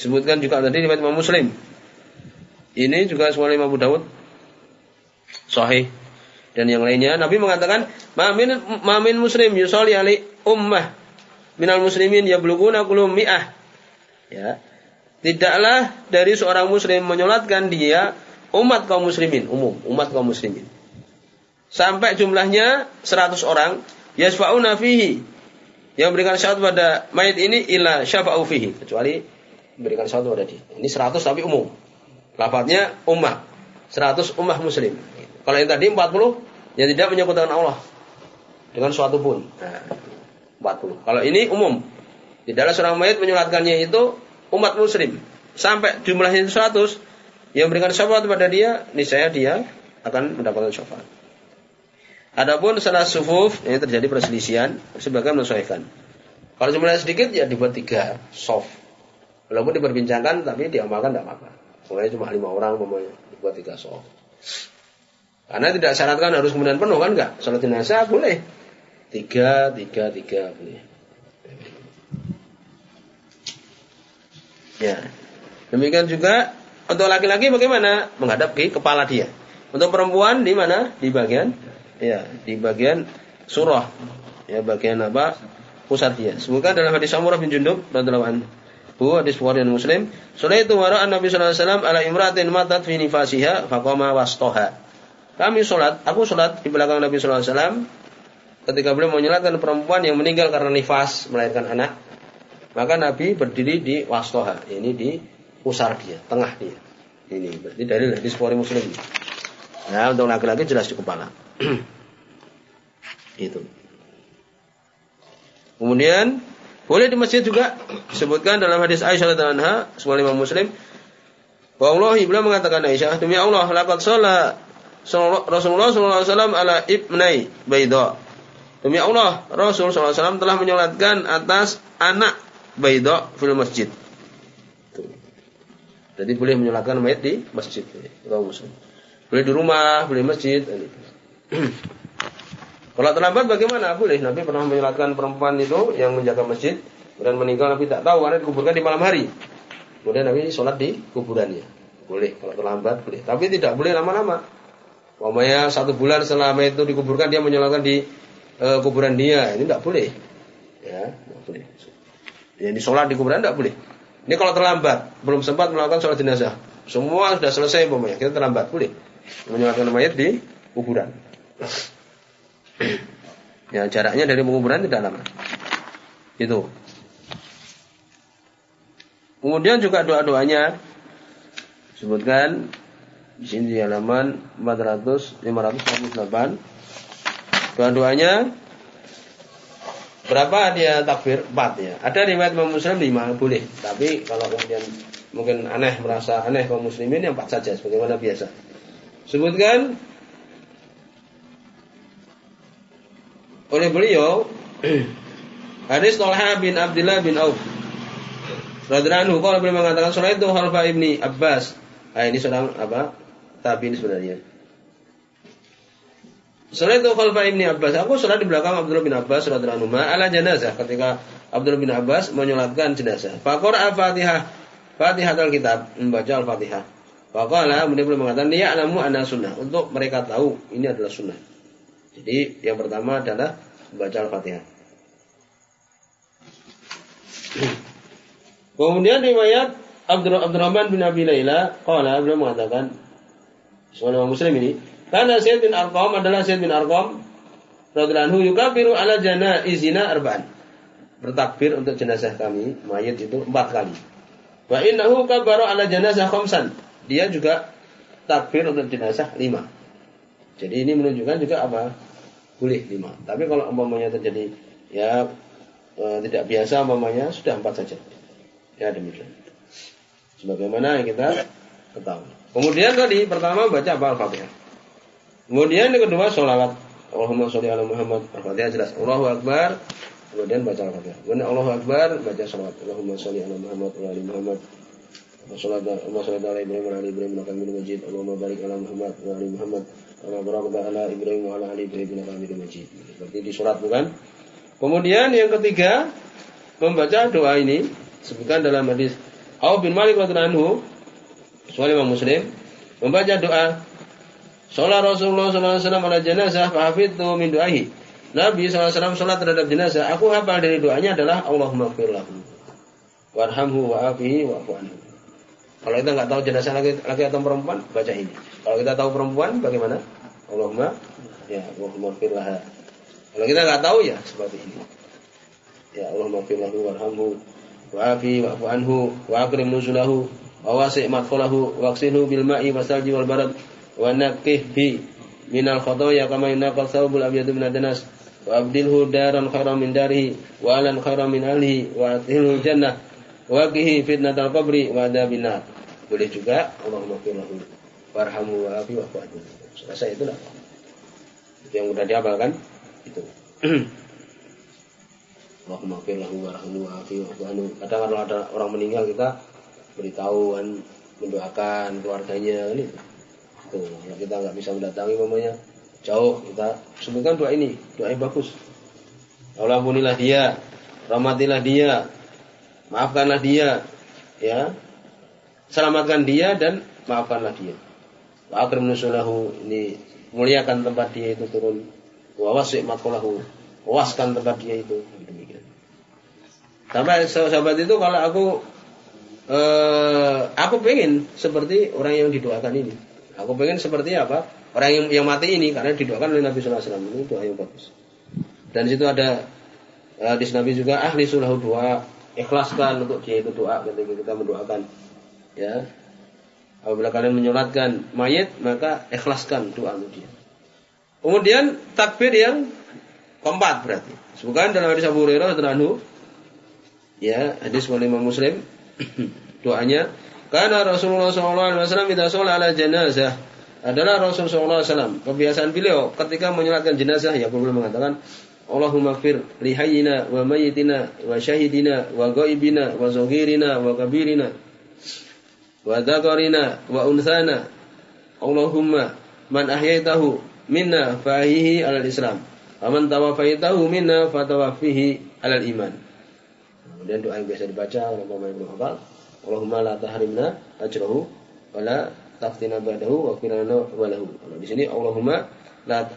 Sebutkan juga tadi riwayat Imam Muslim. Ini juga semua Imam Abu Dawud. Sahih. Dan yang lainnya Nabi mengatakan, "Mamin mamin muslim yusolli ali ummah minal muslimin yabluguna kulum mi'ah." Ya. Tidaklah dari seorang muslim menyolatkan dia umat kaum muslimin, umum, umat kaum muslimin. Sampai jumlahnya 100 orang, yasfa'una fihi, yang memberikan syafaat pada mayat ini illa syafa'u fihi kecuali memberikan syafaat pada dia. Ini 100 tapi umum. Lafadznya ummah. 100 ummah muslim. Kalau yang tadi 40 yang tidak menyebutkan Allah dengan suatu pun. Nah, 40. Kalau ini umum. Tidaklah seorang mayat menyulatkannya itu umat muslim. Sampai jumlahnya 100 yang memberikan syafaat kepada dia, niscaya dia akan mendapatkan syafaat. Adapun salah sufuf ini terjadi perselisihan, sebagian menyesuaikan. Kalau jumlahnya sedikit ya dibuat tiga soft, Walaupun diperbincangkan tapi diamalkan tidak apa-apa. Pokoknya cuma lima orang pokoknya buat tiga soft. Karena tidak syaratkan harus kemudian penuh kan enggak? Sholat jenazah boleh. Tiga, tiga, tiga boleh. Ya. Demikian juga untuk laki-laki bagaimana? Menghadap ke kepala dia. Untuk perempuan di mana? Di bagian ya, di bagian surah. Ya, bagian apa? Pusat dia. Semoga dalam hadis Samurah bin Jundub radhiyallahu. Bu hadis Bukhari dan Muslim. Sulaitu wara'an Nabi sallallahu alaihi wasallam ala imratin matat fi nifasiha faqama wastoha. Kami sholat, aku sholat di belakang Nabi sallallahu alaihi wasallam ketika beliau menyolatkan perempuan yang meninggal karena nifas melahirkan anak. Maka Nabi berdiri di wastoha, ini di pusar dia, tengah dia. Ini berarti dari hadis Bukhari Muslim. Nah, untuk laki-laki jelas di kepala. Itu. Kemudian boleh di masjid juga disebutkan dalam hadis Aisyah radhiyallahu anha, sebuah Imam Muslim, bahwa Allah beliau mengatakan Aisyah, demi Allah, laqad sholat Rasulullah SAW ala ibnai baida. Demi Allah, Rasul SAW telah menyolatkan atas anak baida fil masjid. Jadi boleh menyolatkan mayat di masjid. Muslim. Boleh di rumah, boleh di masjid. Kalau terlambat bagaimana? Boleh. Nabi pernah menyolatkan perempuan itu yang menjaga masjid dan meninggal Nabi tak tahu karena dikuburkan di malam hari. Kemudian Nabi sholat di kuburannya. Boleh kalau terlambat boleh. Tapi tidak boleh lama-lama. Pokoknya satu bulan selama itu dikuburkan dia menyolatkan di e, kuburan dia. Ini tidak boleh. Ya, tidak boleh. Yang sholat di kuburan tidak boleh. Ini kalau terlambat, belum sempat melakukan sholat jenazah. Semua sudah selesai pokoknya. Kita terlambat, boleh. Menyolatkan mayat di kuburan. Ya jaraknya dari penguburan tidak lama. Itu. Kemudian juga doa-doanya sebutkan di sini di halaman 400 548. Doa-doanya berapa dia takbir? 4 ya. Ada riwayat Imam Muslim 5 boleh, tapi kalau kemudian mungkin aneh merasa aneh kaum muslimin yang 4 saja sebagaimana biasa. Sebutkan oleh beliau hadis Talha bin Abdullah bin Auf. Radhiyallahu anhu kalau beliau mengatakan salat itu Khalfa ibni Abbas. Ah, ini seorang apa tabiin sebenarnya. Salat itu Khalfa ibni Abbas. Aku salat di belakang Abdullah bin Abbas radhiyallahu anhu ala jenazah ketika Abdullah bin Abbas menyolatkan jenazah. Faqara al-Fatihah Fatihah. al-Kitab membaca al-Fatihah. Faqala kemudian beliau mengatakan dia alamu anna sunnah. Untuk mereka tahu ini adalah sunnah jadi yang pertama adalah membaca Al-Fatihah. Kemudian riwayat Abdur Abdurrahman bin Abi Laila qala beliau mengatakan seorang muslim ini karena Sayyid bin Arqam adalah Sayyid bin Arqam radhiyallahu anhu yukabiru ala izina arba'an. Bertakbir untuk jenazah kami mayat itu empat kali. Wa innahu kabaru ala jenazah khamsan. Dia juga takbir untuk jenazah lima jadi ini menunjukkan juga apa? Boleh lima. Tapi kalau umpamanya terjadi ya e, tidak biasa umpamanya sudah empat saja. Ya demikian. Sebagaimana yang kita ketahui. Kemudian tadi pertama baca apa Al-Fatihah. Kemudian yang kedua sholawat. Allahumma sholli ala Muhammad. Al-Fatihah jelas. Allahu Akbar. Kemudian baca Al-Fatihah. Kemudian Allahu Akbar baca sholawat. Allahumma sholli ala Muhammad wa ali Muhammad. Allahumma sholli ala Ibrahim wa ala Ibrahim innaka Hamidum Majid. Allahumma barik ala wa Muhammad. Kama barakta ala Ibrahim wa ala ali Majid. Berarti di surat bukan? Kemudian yang ketiga membaca doa ini sebutkan dalam hadis Auf bin Malik radhiyallahu anhu Imam Muslim membaca doa Sholat Rasulullah SAW ala jenazah Fahafidtu min doahi Nabi SAW sholat terhadap jenazah Aku hafal dari doanya adalah Allahumma firlahu Warhamhu wa'afihi wa'fu anhu Kalau kita nggak tahu jenazah laki, laki atau perempuan Baca ini kalau kita tahu perempuan bagaimana? Allahumma ya Allahumma firlaha. Kalau kita nggak tahu ya seperti ini. Ya Allahumma firlahu warhamhu wa'afi wa'fu anhu wa akrim nuzulahu wa wasi' madkhalahu wa bil ma'i wasalji wal barad wa naqihhi minal khotoya kama yunaqal thawbul abyadu min adanas wa abdilhu daran khairan min darihi wa alan khairan min ahlihi wa atilhu jannah wa qihi fitnatal qabri wa adabin nar. Boleh juga Allahumma firlahu warhamu wa afi wa Selesai itu lah. Itu yang mudah diamalkan itu. Allahumma fir lahu warhamhu wa'afi wa'fu Kadang kalau ada orang meninggal kita beritahu kan mendoakan keluarganya ini. Tuh, kalau kita nggak bisa mendatangi mamanya jauh kita sebutkan doa ini, doa yang bagus. Allah ampunilah dia, rahmatilah dia, maafkanlah dia, ya. Selamatkan dia dan maafkanlah dia. Wa akrim nusulahu ini muliakan tempat dia itu turun. Wa wasi' matkolahu. Waskan tempat dia itu. Demikian. Sampai sahabat itu kalau aku eh, aku pengen seperti orang yang didoakan ini. Aku pengen seperti apa? Orang yang, yang mati ini karena didoakan oleh Nabi Sallallahu Alaihi Wasallam ini doa yang bagus. Dan di situ ada uh, di Nabi juga ahli sulahu doa ikhlaskan untuk dia itu doa ketika kita mendoakan ya. Apabila kalian menyolatkan mayat maka ikhlaskan doa untuk dia. Kemudian takbir yang keempat berarti. Sebutkan dalam hadis Abu Hurairah radhiyallahu ya hadis Imam Muslim doanya karena Rasulullah SAW tidak sholat ala jenazah adalah Rasulullah SAW kebiasaan beliau ketika menyolatkan jenazah ya beliau mengatakan Allahumma fir lihayyina wa mayyitina wa syahidina wa gaibina wa zahirina wa kabirina wa dhakarina wa unsana Allahumma man ahyaitahu minna fahihi alal islam wa man tawafaitahu minna fatawafihi alal iman. Kemudian doa yang biasa dibaca oleh Ibnu Hafal Allahumma la tahrimna ajrahu wa la taftina ba'dahu wa firana wa lahu. Di sini Allahumma la,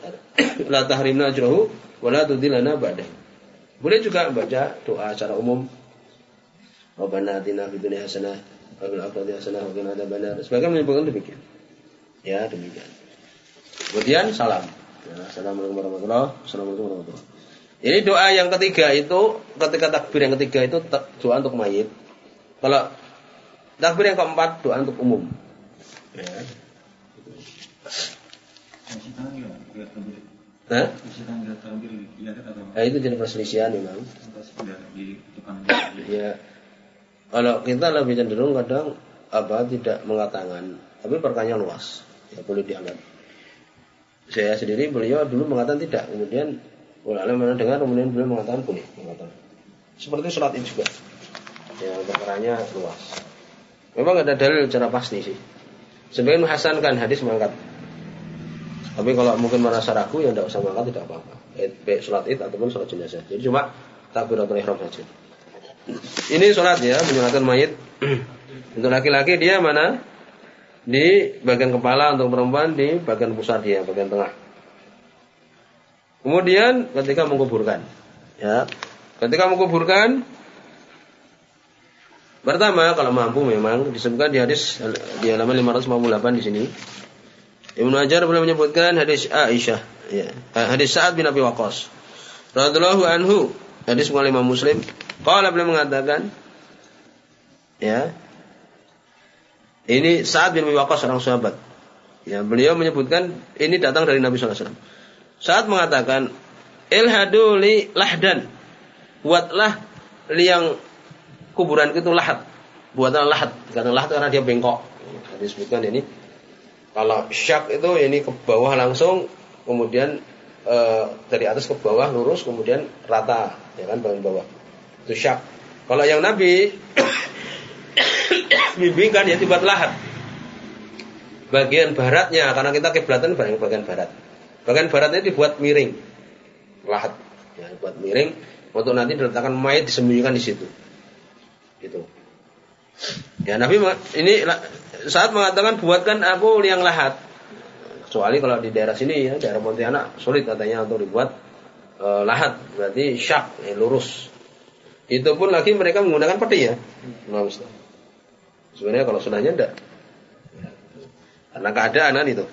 la tahrimna ajrahu wala tudilana badah. Boleh juga baca doa secara umum. Rabbana atina fid dunya hasanah wa fil akhirati hasanah wa qina adzabannar. Sebagian menyebutkan demikian. Ya, demikian. Kemudian salam. Ya, Assalamualaikum warahmatullahi wabarakatuh. Ini doa yang ketiga itu ketika takbir yang ketiga itu doa untuk mayit. Kalau takbir yang keempat doa untuk umum. Ya. Hah? Nah, itu jadi perselisihan memang. Ya. Kalau kita lebih cenderung kadang apa tidak mengatakan, tapi pertanyaan luas, ya boleh dianggap. Saya sendiri beliau dulu mengatakan tidak, kemudian ulama mana dengar, kemudian beliau mengatakan boleh mengatakan. Seperti sholat itu juga, ya perkaranya luas. Memang ada dalil secara pasti sih. Sebagian menghasankan hadis mengangkat tapi kalau mungkin merasa ragu ya tidak usah mengangkat tidak apa-apa. Baik sholat id ataupun sholat jenazah. Jadi cuma takbiratul ihram saja. Ini sholat ya, menyolatkan mayit. untuk laki-laki dia mana? Di bagian kepala untuk perempuan di bagian pusat dia, bagian tengah. Kemudian ketika menguburkan, ya, ketika menguburkan, pertama kalau mampu memang disebutkan di hadis di halaman 558 di sini Ibnu Hajar pernah menyebutkan hadis Aisyah, ya. hadis Sa'ad bin Abi Waqqas. Radhiyallahu anhu, hadis Imam Muslim. Qala beliau mengatakan, ya. Ini Sa'ad bin Abi Waqqas seorang sahabat. Ya, beliau menyebutkan ini datang dari Nabi sallallahu alaihi wasallam. Saat mengatakan, "Ilhadu li lahdan." Buatlah liang kuburan itu lahat. Buatlah lahat. Karena lahat karena dia bengkok. Disebutkan ini kalau syak itu ini ke bawah langsung, kemudian e, dari atas ke bawah lurus, kemudian rata, ya kan bagian bawah. Itu syak. Kalau yang Nabi bimbingkan ya tibat lahat. Bagian baratnya, karena kita kiblatan bagian bagian barat. Bagian baratnya dibuat miring, lahat, ya, dibuat miring untuk nanti diletakkan mayat disembunyikan di situ. Itu. Ya Nabi ini saat mengatakan buatkan aku liang lahat. Kecuali kalau di daerah sini ya, daerah Pontianak sulit katanya untuk dibuat e, lahat, berarti syak, ya, lurus. Itu pun lagi mereka menggunakan peti ya. Nah, Sebenarnya kalau sunahnya enggak. Karena keadaan kan itu.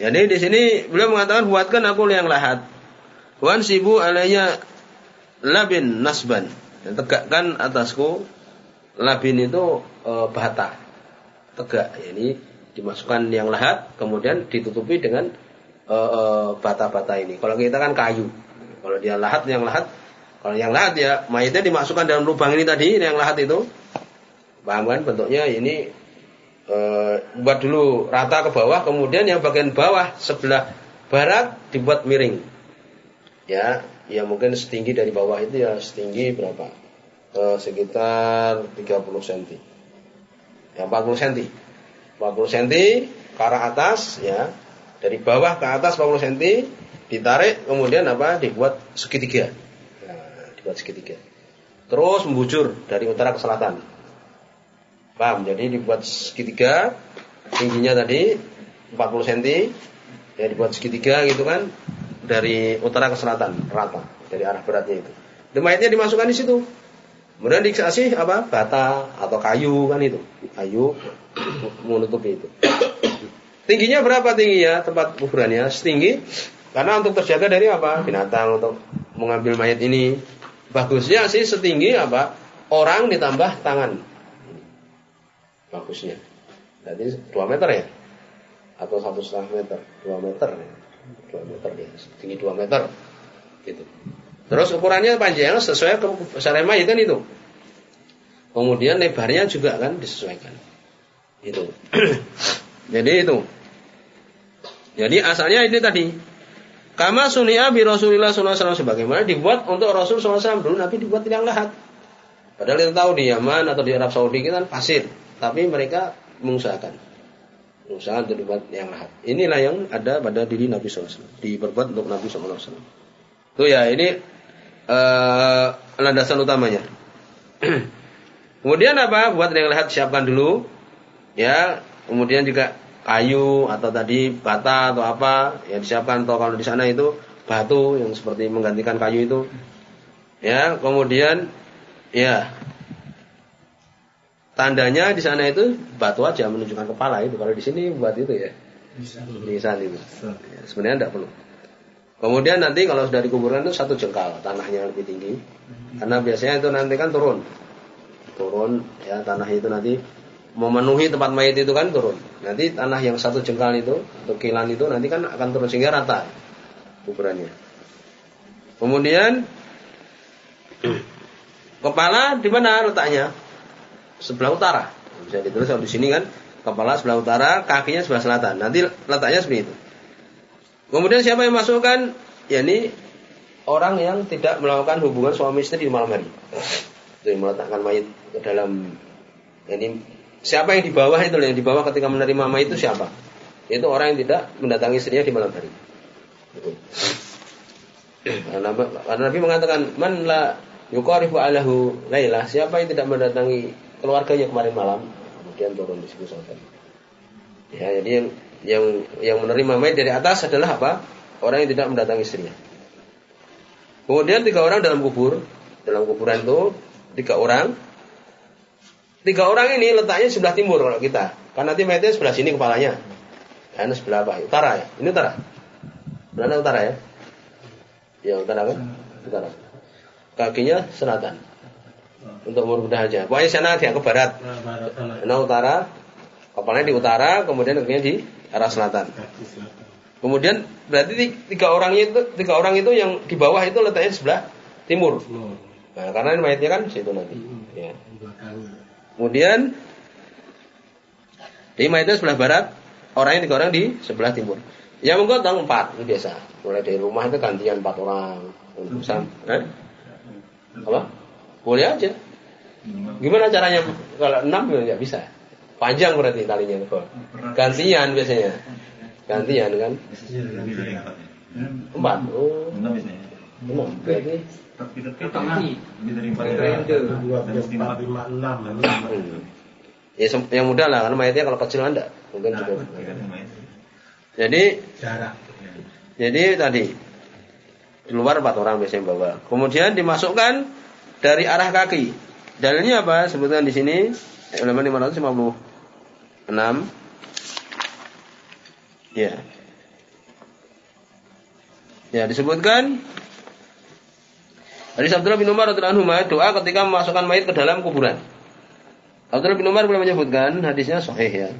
Jadi di sini beliau mengatakan buatkan aku liang lahat. Wan sibu alaiya labin nasban. Dan tegakkan atasku labin itu e, bata tegak. Ini dimasukkan yang lahat, kemudian ditutupi dengan bata-bata uh, uh, ini. Kalau kita kan kayu. Kalau dia lahat, yang lahat, kalau yang lahat ya mayatnya dimasukkan dalam lubang ini tadi, yang lahat itu. Paham kan bentuknya ini uh, buat dulu rata ke bawah, kemudian yang bagian bawah sebelah barat dibuat miring. Ya, ya mungkin setinggi dari bawah itu ya setinggi berapa? Eh, sekitar 30 cm. Ya 40 cm. 40 cm ke arah atas ya. Dari bawah ke atas 40 cm ditarik kemudian apa? dibuat segitiga. Nah, dibuat segitiga. Terus membujur dari utara ke selatan. Paham? Jadi dibuat segitiga tingginya tadi 40 cm ya dibuat segitiga gitu kan dari utara ke selatan rata dari arah beratnya itu. Demayatnya dimasukkan di situ. Kemudian dikasih apa? Bata atau kayu kan itu. Kayu menutupi itu. Tingginya berapa tingginya tempat kuburannya? Setinggi karena untuk terjaga dari apa? Binatang untuk mengambil mayat ini. Bagusnya sih setinggi apa? Orang ditambah tangan. Bagusnya. Jadi 2 meter ya? Atau satu setengah meter? 2 meter ya? 2 meter ya, tinggi 2 meter. Gitu. Terus ukurannya panjang sesuai ke mayat kan itu. Kemudian lebarnya juga kan disesuaikan. Itu. Jadi itu. Jadi asalnya ini tadi. Kama sunia bi Rasulillah SAW sebagaimana dibuat untuk Rasul SAW dulu Nabi dibuat yang lahat. Padahal kita tahu di Yaman atau di Arab Saudi kan pasir, tapi mereka mengusahakan mengusahakan untuk dibuat yang lahat. Inilah yang ada pada diri Nabi SAW, diperbuat untuk Nabi SAW. Itu ya ini uh, landasan utamanya. kemudian apa? Buat yang lahat siapkan dulu, ya. Kemudian juga kayu atau tadi bata atau apa ya disiapkan. Atau kalau di sana itu batu yang seperti menggantikan kayu itu ya. Kemudian ya tandanya di sana itu batu aja menunjukkan kepala itu. Kalau di sini buat itu ya. Nisan itu. Ya, sebenarnya tidak perlu kemudian nanti kalau sudah dikuburkan itu satu jengkal tanahnya lebih tinggi karena biasanya itu nanti kan turun turun ya tanah itu nanti memenuhi tempat mayat itu kan turun. Nanti tanah yang satu jengkal itu atau kilan itu nanti kan akan turun sehingga rata ukurannya. Kemudian kepala di mana letaknya? Sebelah utara. Bisa ditulis di sini kan kepala sebelah utara, kakinya sebelah selatan. Nanti letaknya seperti itu. Kemudian siapa yang masukkan? Ya ini orang yang tidak melakukan hubungan suami istri di malam hari. Yang meletakkan mayat ke dalam ini Siapa yang di bawah itu yang di bawah ketika menerima mayat itu siapa? Itu orang yang tidak mendatangi istrinya di malam hari. Karena, Nabi mengatakan man la yukarifu alahu lailah siapa yang tidak mendatangi keluarganya kemarin malam kemudian turun di situ. Ya, jadi yang yang yang menerima mayat dari atas adalah apa? Orang yang tidak mendatangi istrinya. Kemudian tiga orang dalam kubur, dalam kuburan itu tiga orang Tiga orang ini letaknya sebelah timur kalau kita. Karena nanti mayatnya sebelah sini kepalanya. Dan sebelah apa? Utara ya. Ini utara. Mana utara ya? Ya utara kan? Utara. Kakinya selatan. Untuk mudah aja. Pokoknya sana dia ke barat. Nah utara. Kepalanya di utara, kemudian kakinya di arah selatan. Kemudian berarti tiga orang itu tiga orang itu yang di bawah itu letaknya sebelah timur. Nah, karena ini mayatnya kan situ nanti. Ya. Kemudian di itu sebelah barat, orang yang tiga orang di sebelah timur. Yang menggotong empat, ini biasa. Mulai dari rumah itu gantian empat orang. Bisa, eh? Apa? Boleh aja. Gimana caranya? Kalau enam ya bisa. Panjang berarti talinya. Gantian biasanya. Gantian kan? Empat. Oh. Enam berarti Ya yang mudah lah karena mayatnya kalau kecil anda mungkin juga. Jadi Jadi tadi di luar empat orang biasanya bawa. Kemudian dimasukkan dari arah kaki. Dalilnya apa? Sebutkan di sini halaman 556. Ya. Ya, disebutkan Hadis Abdullah bin Umar anhu doa ketika memasukkan mayat ke dalam kuburan. Abdullah bin Umar boleh menyebutkan hadisnya sahih ya.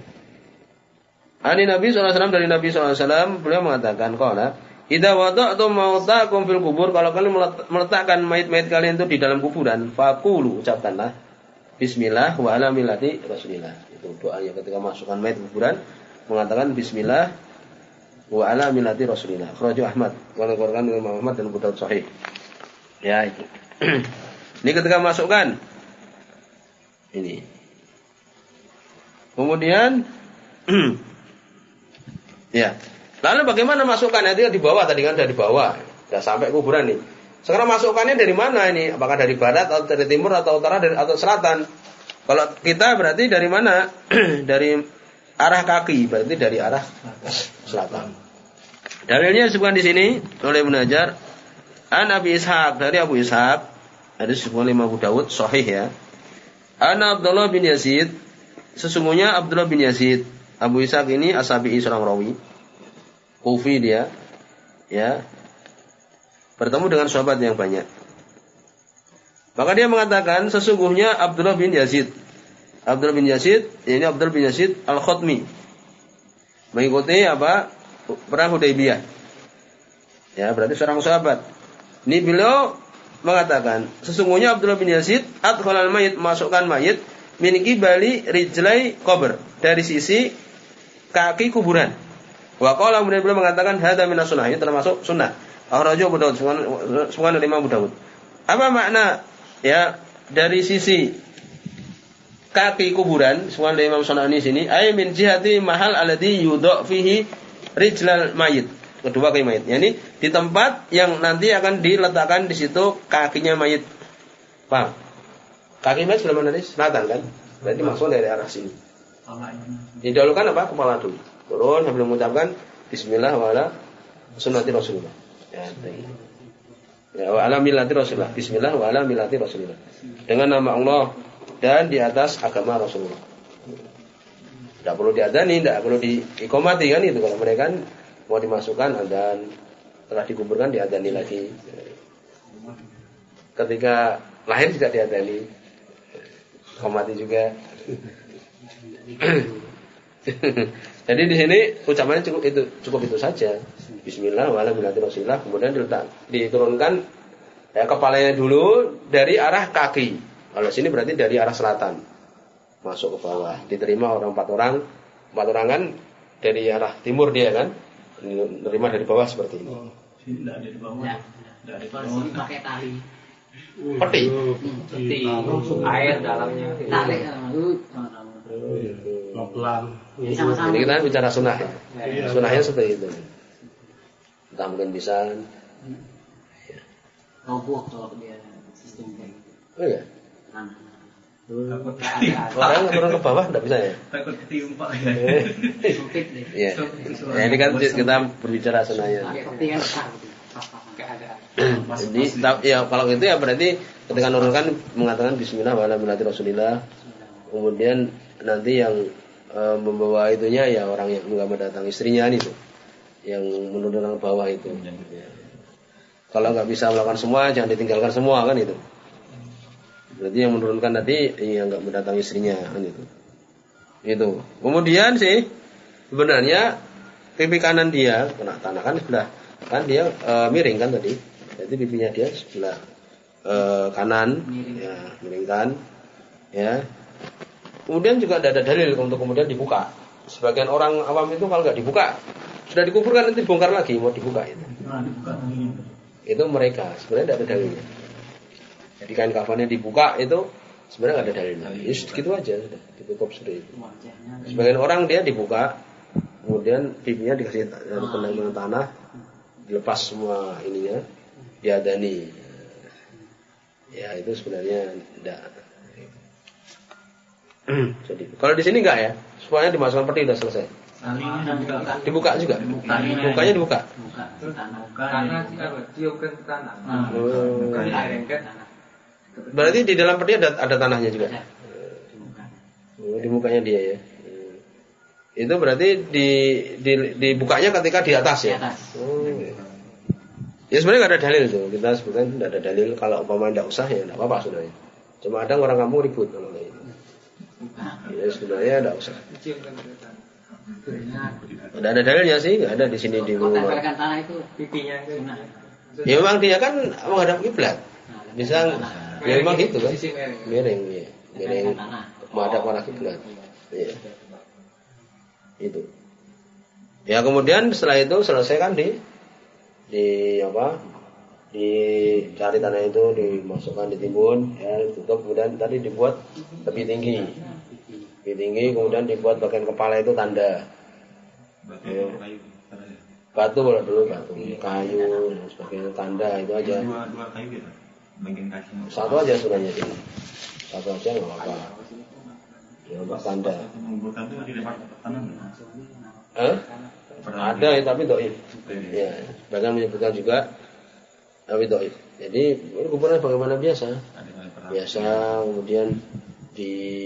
Ani Nabi SAW dari Nabi SAW beliau mengatakan qala Idza wada'tum mautakum fil kubur kalau kalian meletakkan mayat-mayat kalian itu di dalam kuburan faqulu ucapkanlah bismillah wa rasulillah. Itu doanya ketika masukkan mayat kuburan mengatakan bismillah wa ala millati rasulillah. Kharaja Ahmad. Kalau Quran Imam Ahmad dan Abu Sahih. Ya itu. Ini ketika masukkan. Ini. Kemudian ya. Lalu bagaimana masukkan? Itu di bawah tadi kan dari bawah. Sudah sampai kuburan nih. Sekarang masukkannya dari mana ini? Apakah dari barat atau dari timur atau utara atau selatan? Kalau kita berarti dari mana? dari arah kaki, berarti dari arah selatan. Dalilnya disebutkan di sini oleh Ibnu Hajar An Abi Ishaq dari Abu Ishaq ada sebuah lima Abu Dawud sahih ya. An Abdullah bin Yazid sesungguhnya Abdullah bin Yazid Abu Ishaq ini asabi seorang rawi Kufi dia ya bertemu dengan sahabat yang banyak. Maka dia mengatakan sesungguhnya Abdullah bin Yazid Abdullah bin Yazid ini Abdullah bin Yazid Al-Khatmi mengikuti apa perang Hudaybiyah. Ya, berarti seorang sahabat. Ini beliau mengatakan, sesungguhnya Abdullah bin Yazid adkhalal mayit masukkan mayit miniki bali rijlai kober dari sisi kaki kuburan. Wa qala kemudian beliau mengatakan hadza minas sunnah ini termasuk sunnah. Akhrajahu Abu Dawud semua dari Abu. Apa makna ya dari sisi kaki kuburan semua dari Imam Sunani sini ay min jihati mahal alladhi yudha fihi rijlal mayit. Kedua kaki mayit. Yani di tempat yang nanti akan diletakkan di situ kakinya mayit. Paham? Kaki mayit sudah mana selatan kan? Berarti masuk dari arah sini. Didahulukan apa? Kepala dulu. Turun sambil mengucapkan Bismillah wala sunnati Rasulullah. Ya, ya wa ala milati Rasulullah Bismillah wa ala milati Rasulullah dengan nama Allah dan di atas agama Rasulullah tidak perlu diadani, tidak perlu diikomati kan itu kalau mereka kan mau dimasukkan dan telah dikuburkan diadani lagi. Ketika lahir tidak diadani, ikomati juga. Jadi di sini ucapannya cukup itu cukup itu saja. Bismillah Rasulullah kemudian diletak, diturunkan ya, kepalanya dulu dari arah kaki. Kalau sini berarti dari arah selatan masuk ke bawah. Diterima orang empat orang, empat orang kan dari arah timur dia kan, menerima dari bawah seperti ini. Oh, sini tidak ada di bawah. Tidak ada di Kalau bawah. pakai tali. Peti. Peti. air dalamnya Tali. uh, pelan Jadi sama-sama. Ini kita bicara sunnah ya. Iya. Sunnahnya seperti itu. Mungkin bisa. Roboh kalau dia sistem kayak gitu. Oh iya. Nah, Takut Orang turun ke bawah tidak bisa ya. takut ketiup pak ya. sempit deh. Iya. Ya, ini kan kita berbicara. Pakai peti kan Jadi ya kalau gitu ya berarti ketika nurunkan mengatakan Bismillah wa ala millati Rasulillah. Kemudian nanti yang e, membawa itunya ya orang yang nggak mendatang istrinya itu, yang menurunkan ke bawah itu. Ya. Kalau nggak bisa melakukan semua, jangan ditinggalkan semua kan itu. Berarti yang menurunkan tadi yang nggak mendatang istrinya kan itu. Itu. Kemudian sih sebenarnya pipi kanan dia kena tanah kan sebelah kan dia e, miring kan tadi. Jadi pipinya dia sebelah e, kanan Miring. ya miringkan ya. Kemudian juga tidak ada dalil untuk kemudian dibuka. Sebagian orang awam itu kalau nggak dibuka sudah dikuburkan nanti bongkar lagi mau dibuka itu. Nah, dibuka. Itu mereka sebenarnya tidak ada dalilnya. Jadi kain kafannya dibuka itu sebenarnya nggak ada dalilnya. Ya segitu aja sudah ditutup sudah itu. Sebagian orang dia dibuka, kemudian pipinya dikasih benang dengan tanah, dilepas semua ininya, diadani. Ya itu sebenarnya tidak. Jadi kalau di sini enggak ya, semuanya dimasukkan peti udah selesai. Dibuka. Dibuka juga, bukanya dibuka. Karena tiupkan ke tanah Nah, Oh. Kan tanah. Berarti di dalam peti ada ada tanahnya juga. Oh, di mukanya dia ya. Itu berarti di, di dibukanya ketika di atas Di ya. atas. Oh. Ya sebenarnya nggak ada dalil tuh. Kita sebutkan tidak ada dalil. Kalau umpama tidak usah ya tidak apa-apa sebenarnya. Cuma ada orang kampung ribut kalau kayak gitu. Ya sebenarnya tidak usah. Nah, Tidak ada dalilnya sih, nggak ada di sini di rumah. tanah itu pipinya sunnah. Ya memang dia kan menghadap kiblat. Nah, Bisa tanah. ya memang gitu kan. sisi miring ya. Miring menghadap arah kiblat. Iya. Itu. Ya kemudian setelah itu selesai kan di di apa? dicari tanah itu dimasukkan ditimbun ya ditutup kemudian tadi dibuat lebih tinggi lebih tinggi kemudian dibuat bagian kepala itu tanda. Batu Iya. kayu. Ada ya? batu boleh dulu batu. Kayu dan sebagainya tanda itu aja. Dua dua kayu gitu. Bagian kaki. satu aja sebenarnya sini satu aja nggak apa-apa. Ya mbak tanda. Eh? Ada ya tapi doif ya bahkan menyebutkan juga tapi doif jadi ini kuburan bagaimana? Biasa. Biasa kemudian di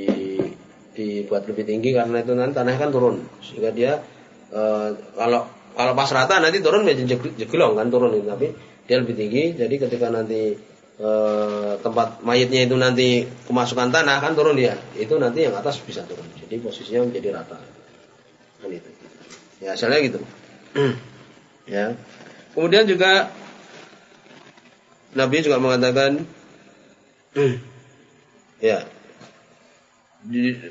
dibuat lebih tinggi karena itu nanti tanah kan turun. Sehingga dia eh, kalau kalau pas rata nanti turun menjadi jeg- jeglong kan turun tapi dia lebih tinggi jadi ketika nanti eh, tempat mayatnya itu nanti kemasukan tanah kan turun dia itu nanti yang atas bisa turun. Jadi posisinya menjadi rata. Kan itu. Ya asalnya gitu. Ya. Kemudian juga Nabi juga mengatakan ya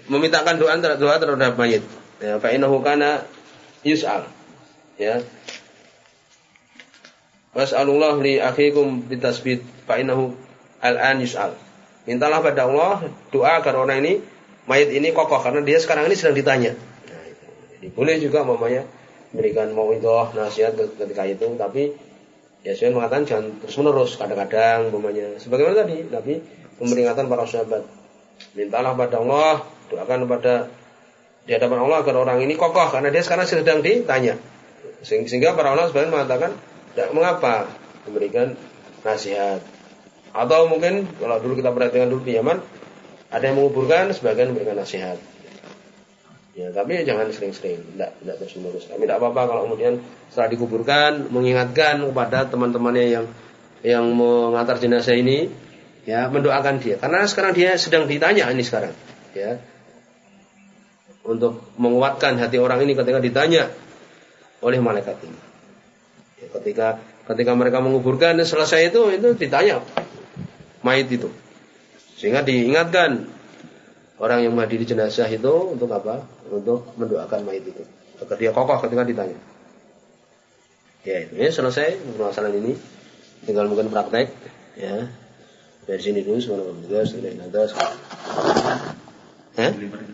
memintakan doa doa terhadap mayit. Ya, fa innahu kana yus'al. Ya. Was'alullah li akhikum bitasbit fa innahu al-an yus'al. Mintalah pada Allah doa agar orang ini mayit ini kokoh karena dia sekarang ini sedang ditanya. Nah. Jadi boleh juga mamanya memberikan mauidhah nasihat ketika itu tapi ya saya mengatakan jangan terus menerus kadang-kadang mamanya sebagaimana tadi Nabi memperingatkan para sahabat mintalah pada Allah doakan kepada di hadapan Allah agar orang ini kokoh karena dia sekarang sedang ditanya. Sehing- sehingga para ulama sebenarnya mengatakan tidak mengapa? Memberikan nasihat. Atau mungkin kalau dulu kita perhatikan dulu di Yaman ada yang menguburkan sebagian memberikan nasihat. Ya tapi jangan sering-sering tidak tidak terus menerus tapi tidak apa-apa kalau kemudian setelah dikuburkan mengingatkan kepada teman-temannya yang yang mengantar jenazah ini ya mendoakan dia. Karena sekarang dia sedang ditanya ini sekarang. Ya. Untuk menguatkan hati orang ini ketika ditanya oleh malaikat ini. Ya, ketika ketika mereka menguburkan selesai itu itu ditanya mayit itu. Sehingga diingatkan orang yang menghadiri jenazah itu untuk apa? Untuk mendoakan mayit itu. Agar dia kokoh ketika ditanya. Ya itu ya selesai permasalahan ini. Tinggal mungkin praktek ya dari sini dulu sudah ada Beli pada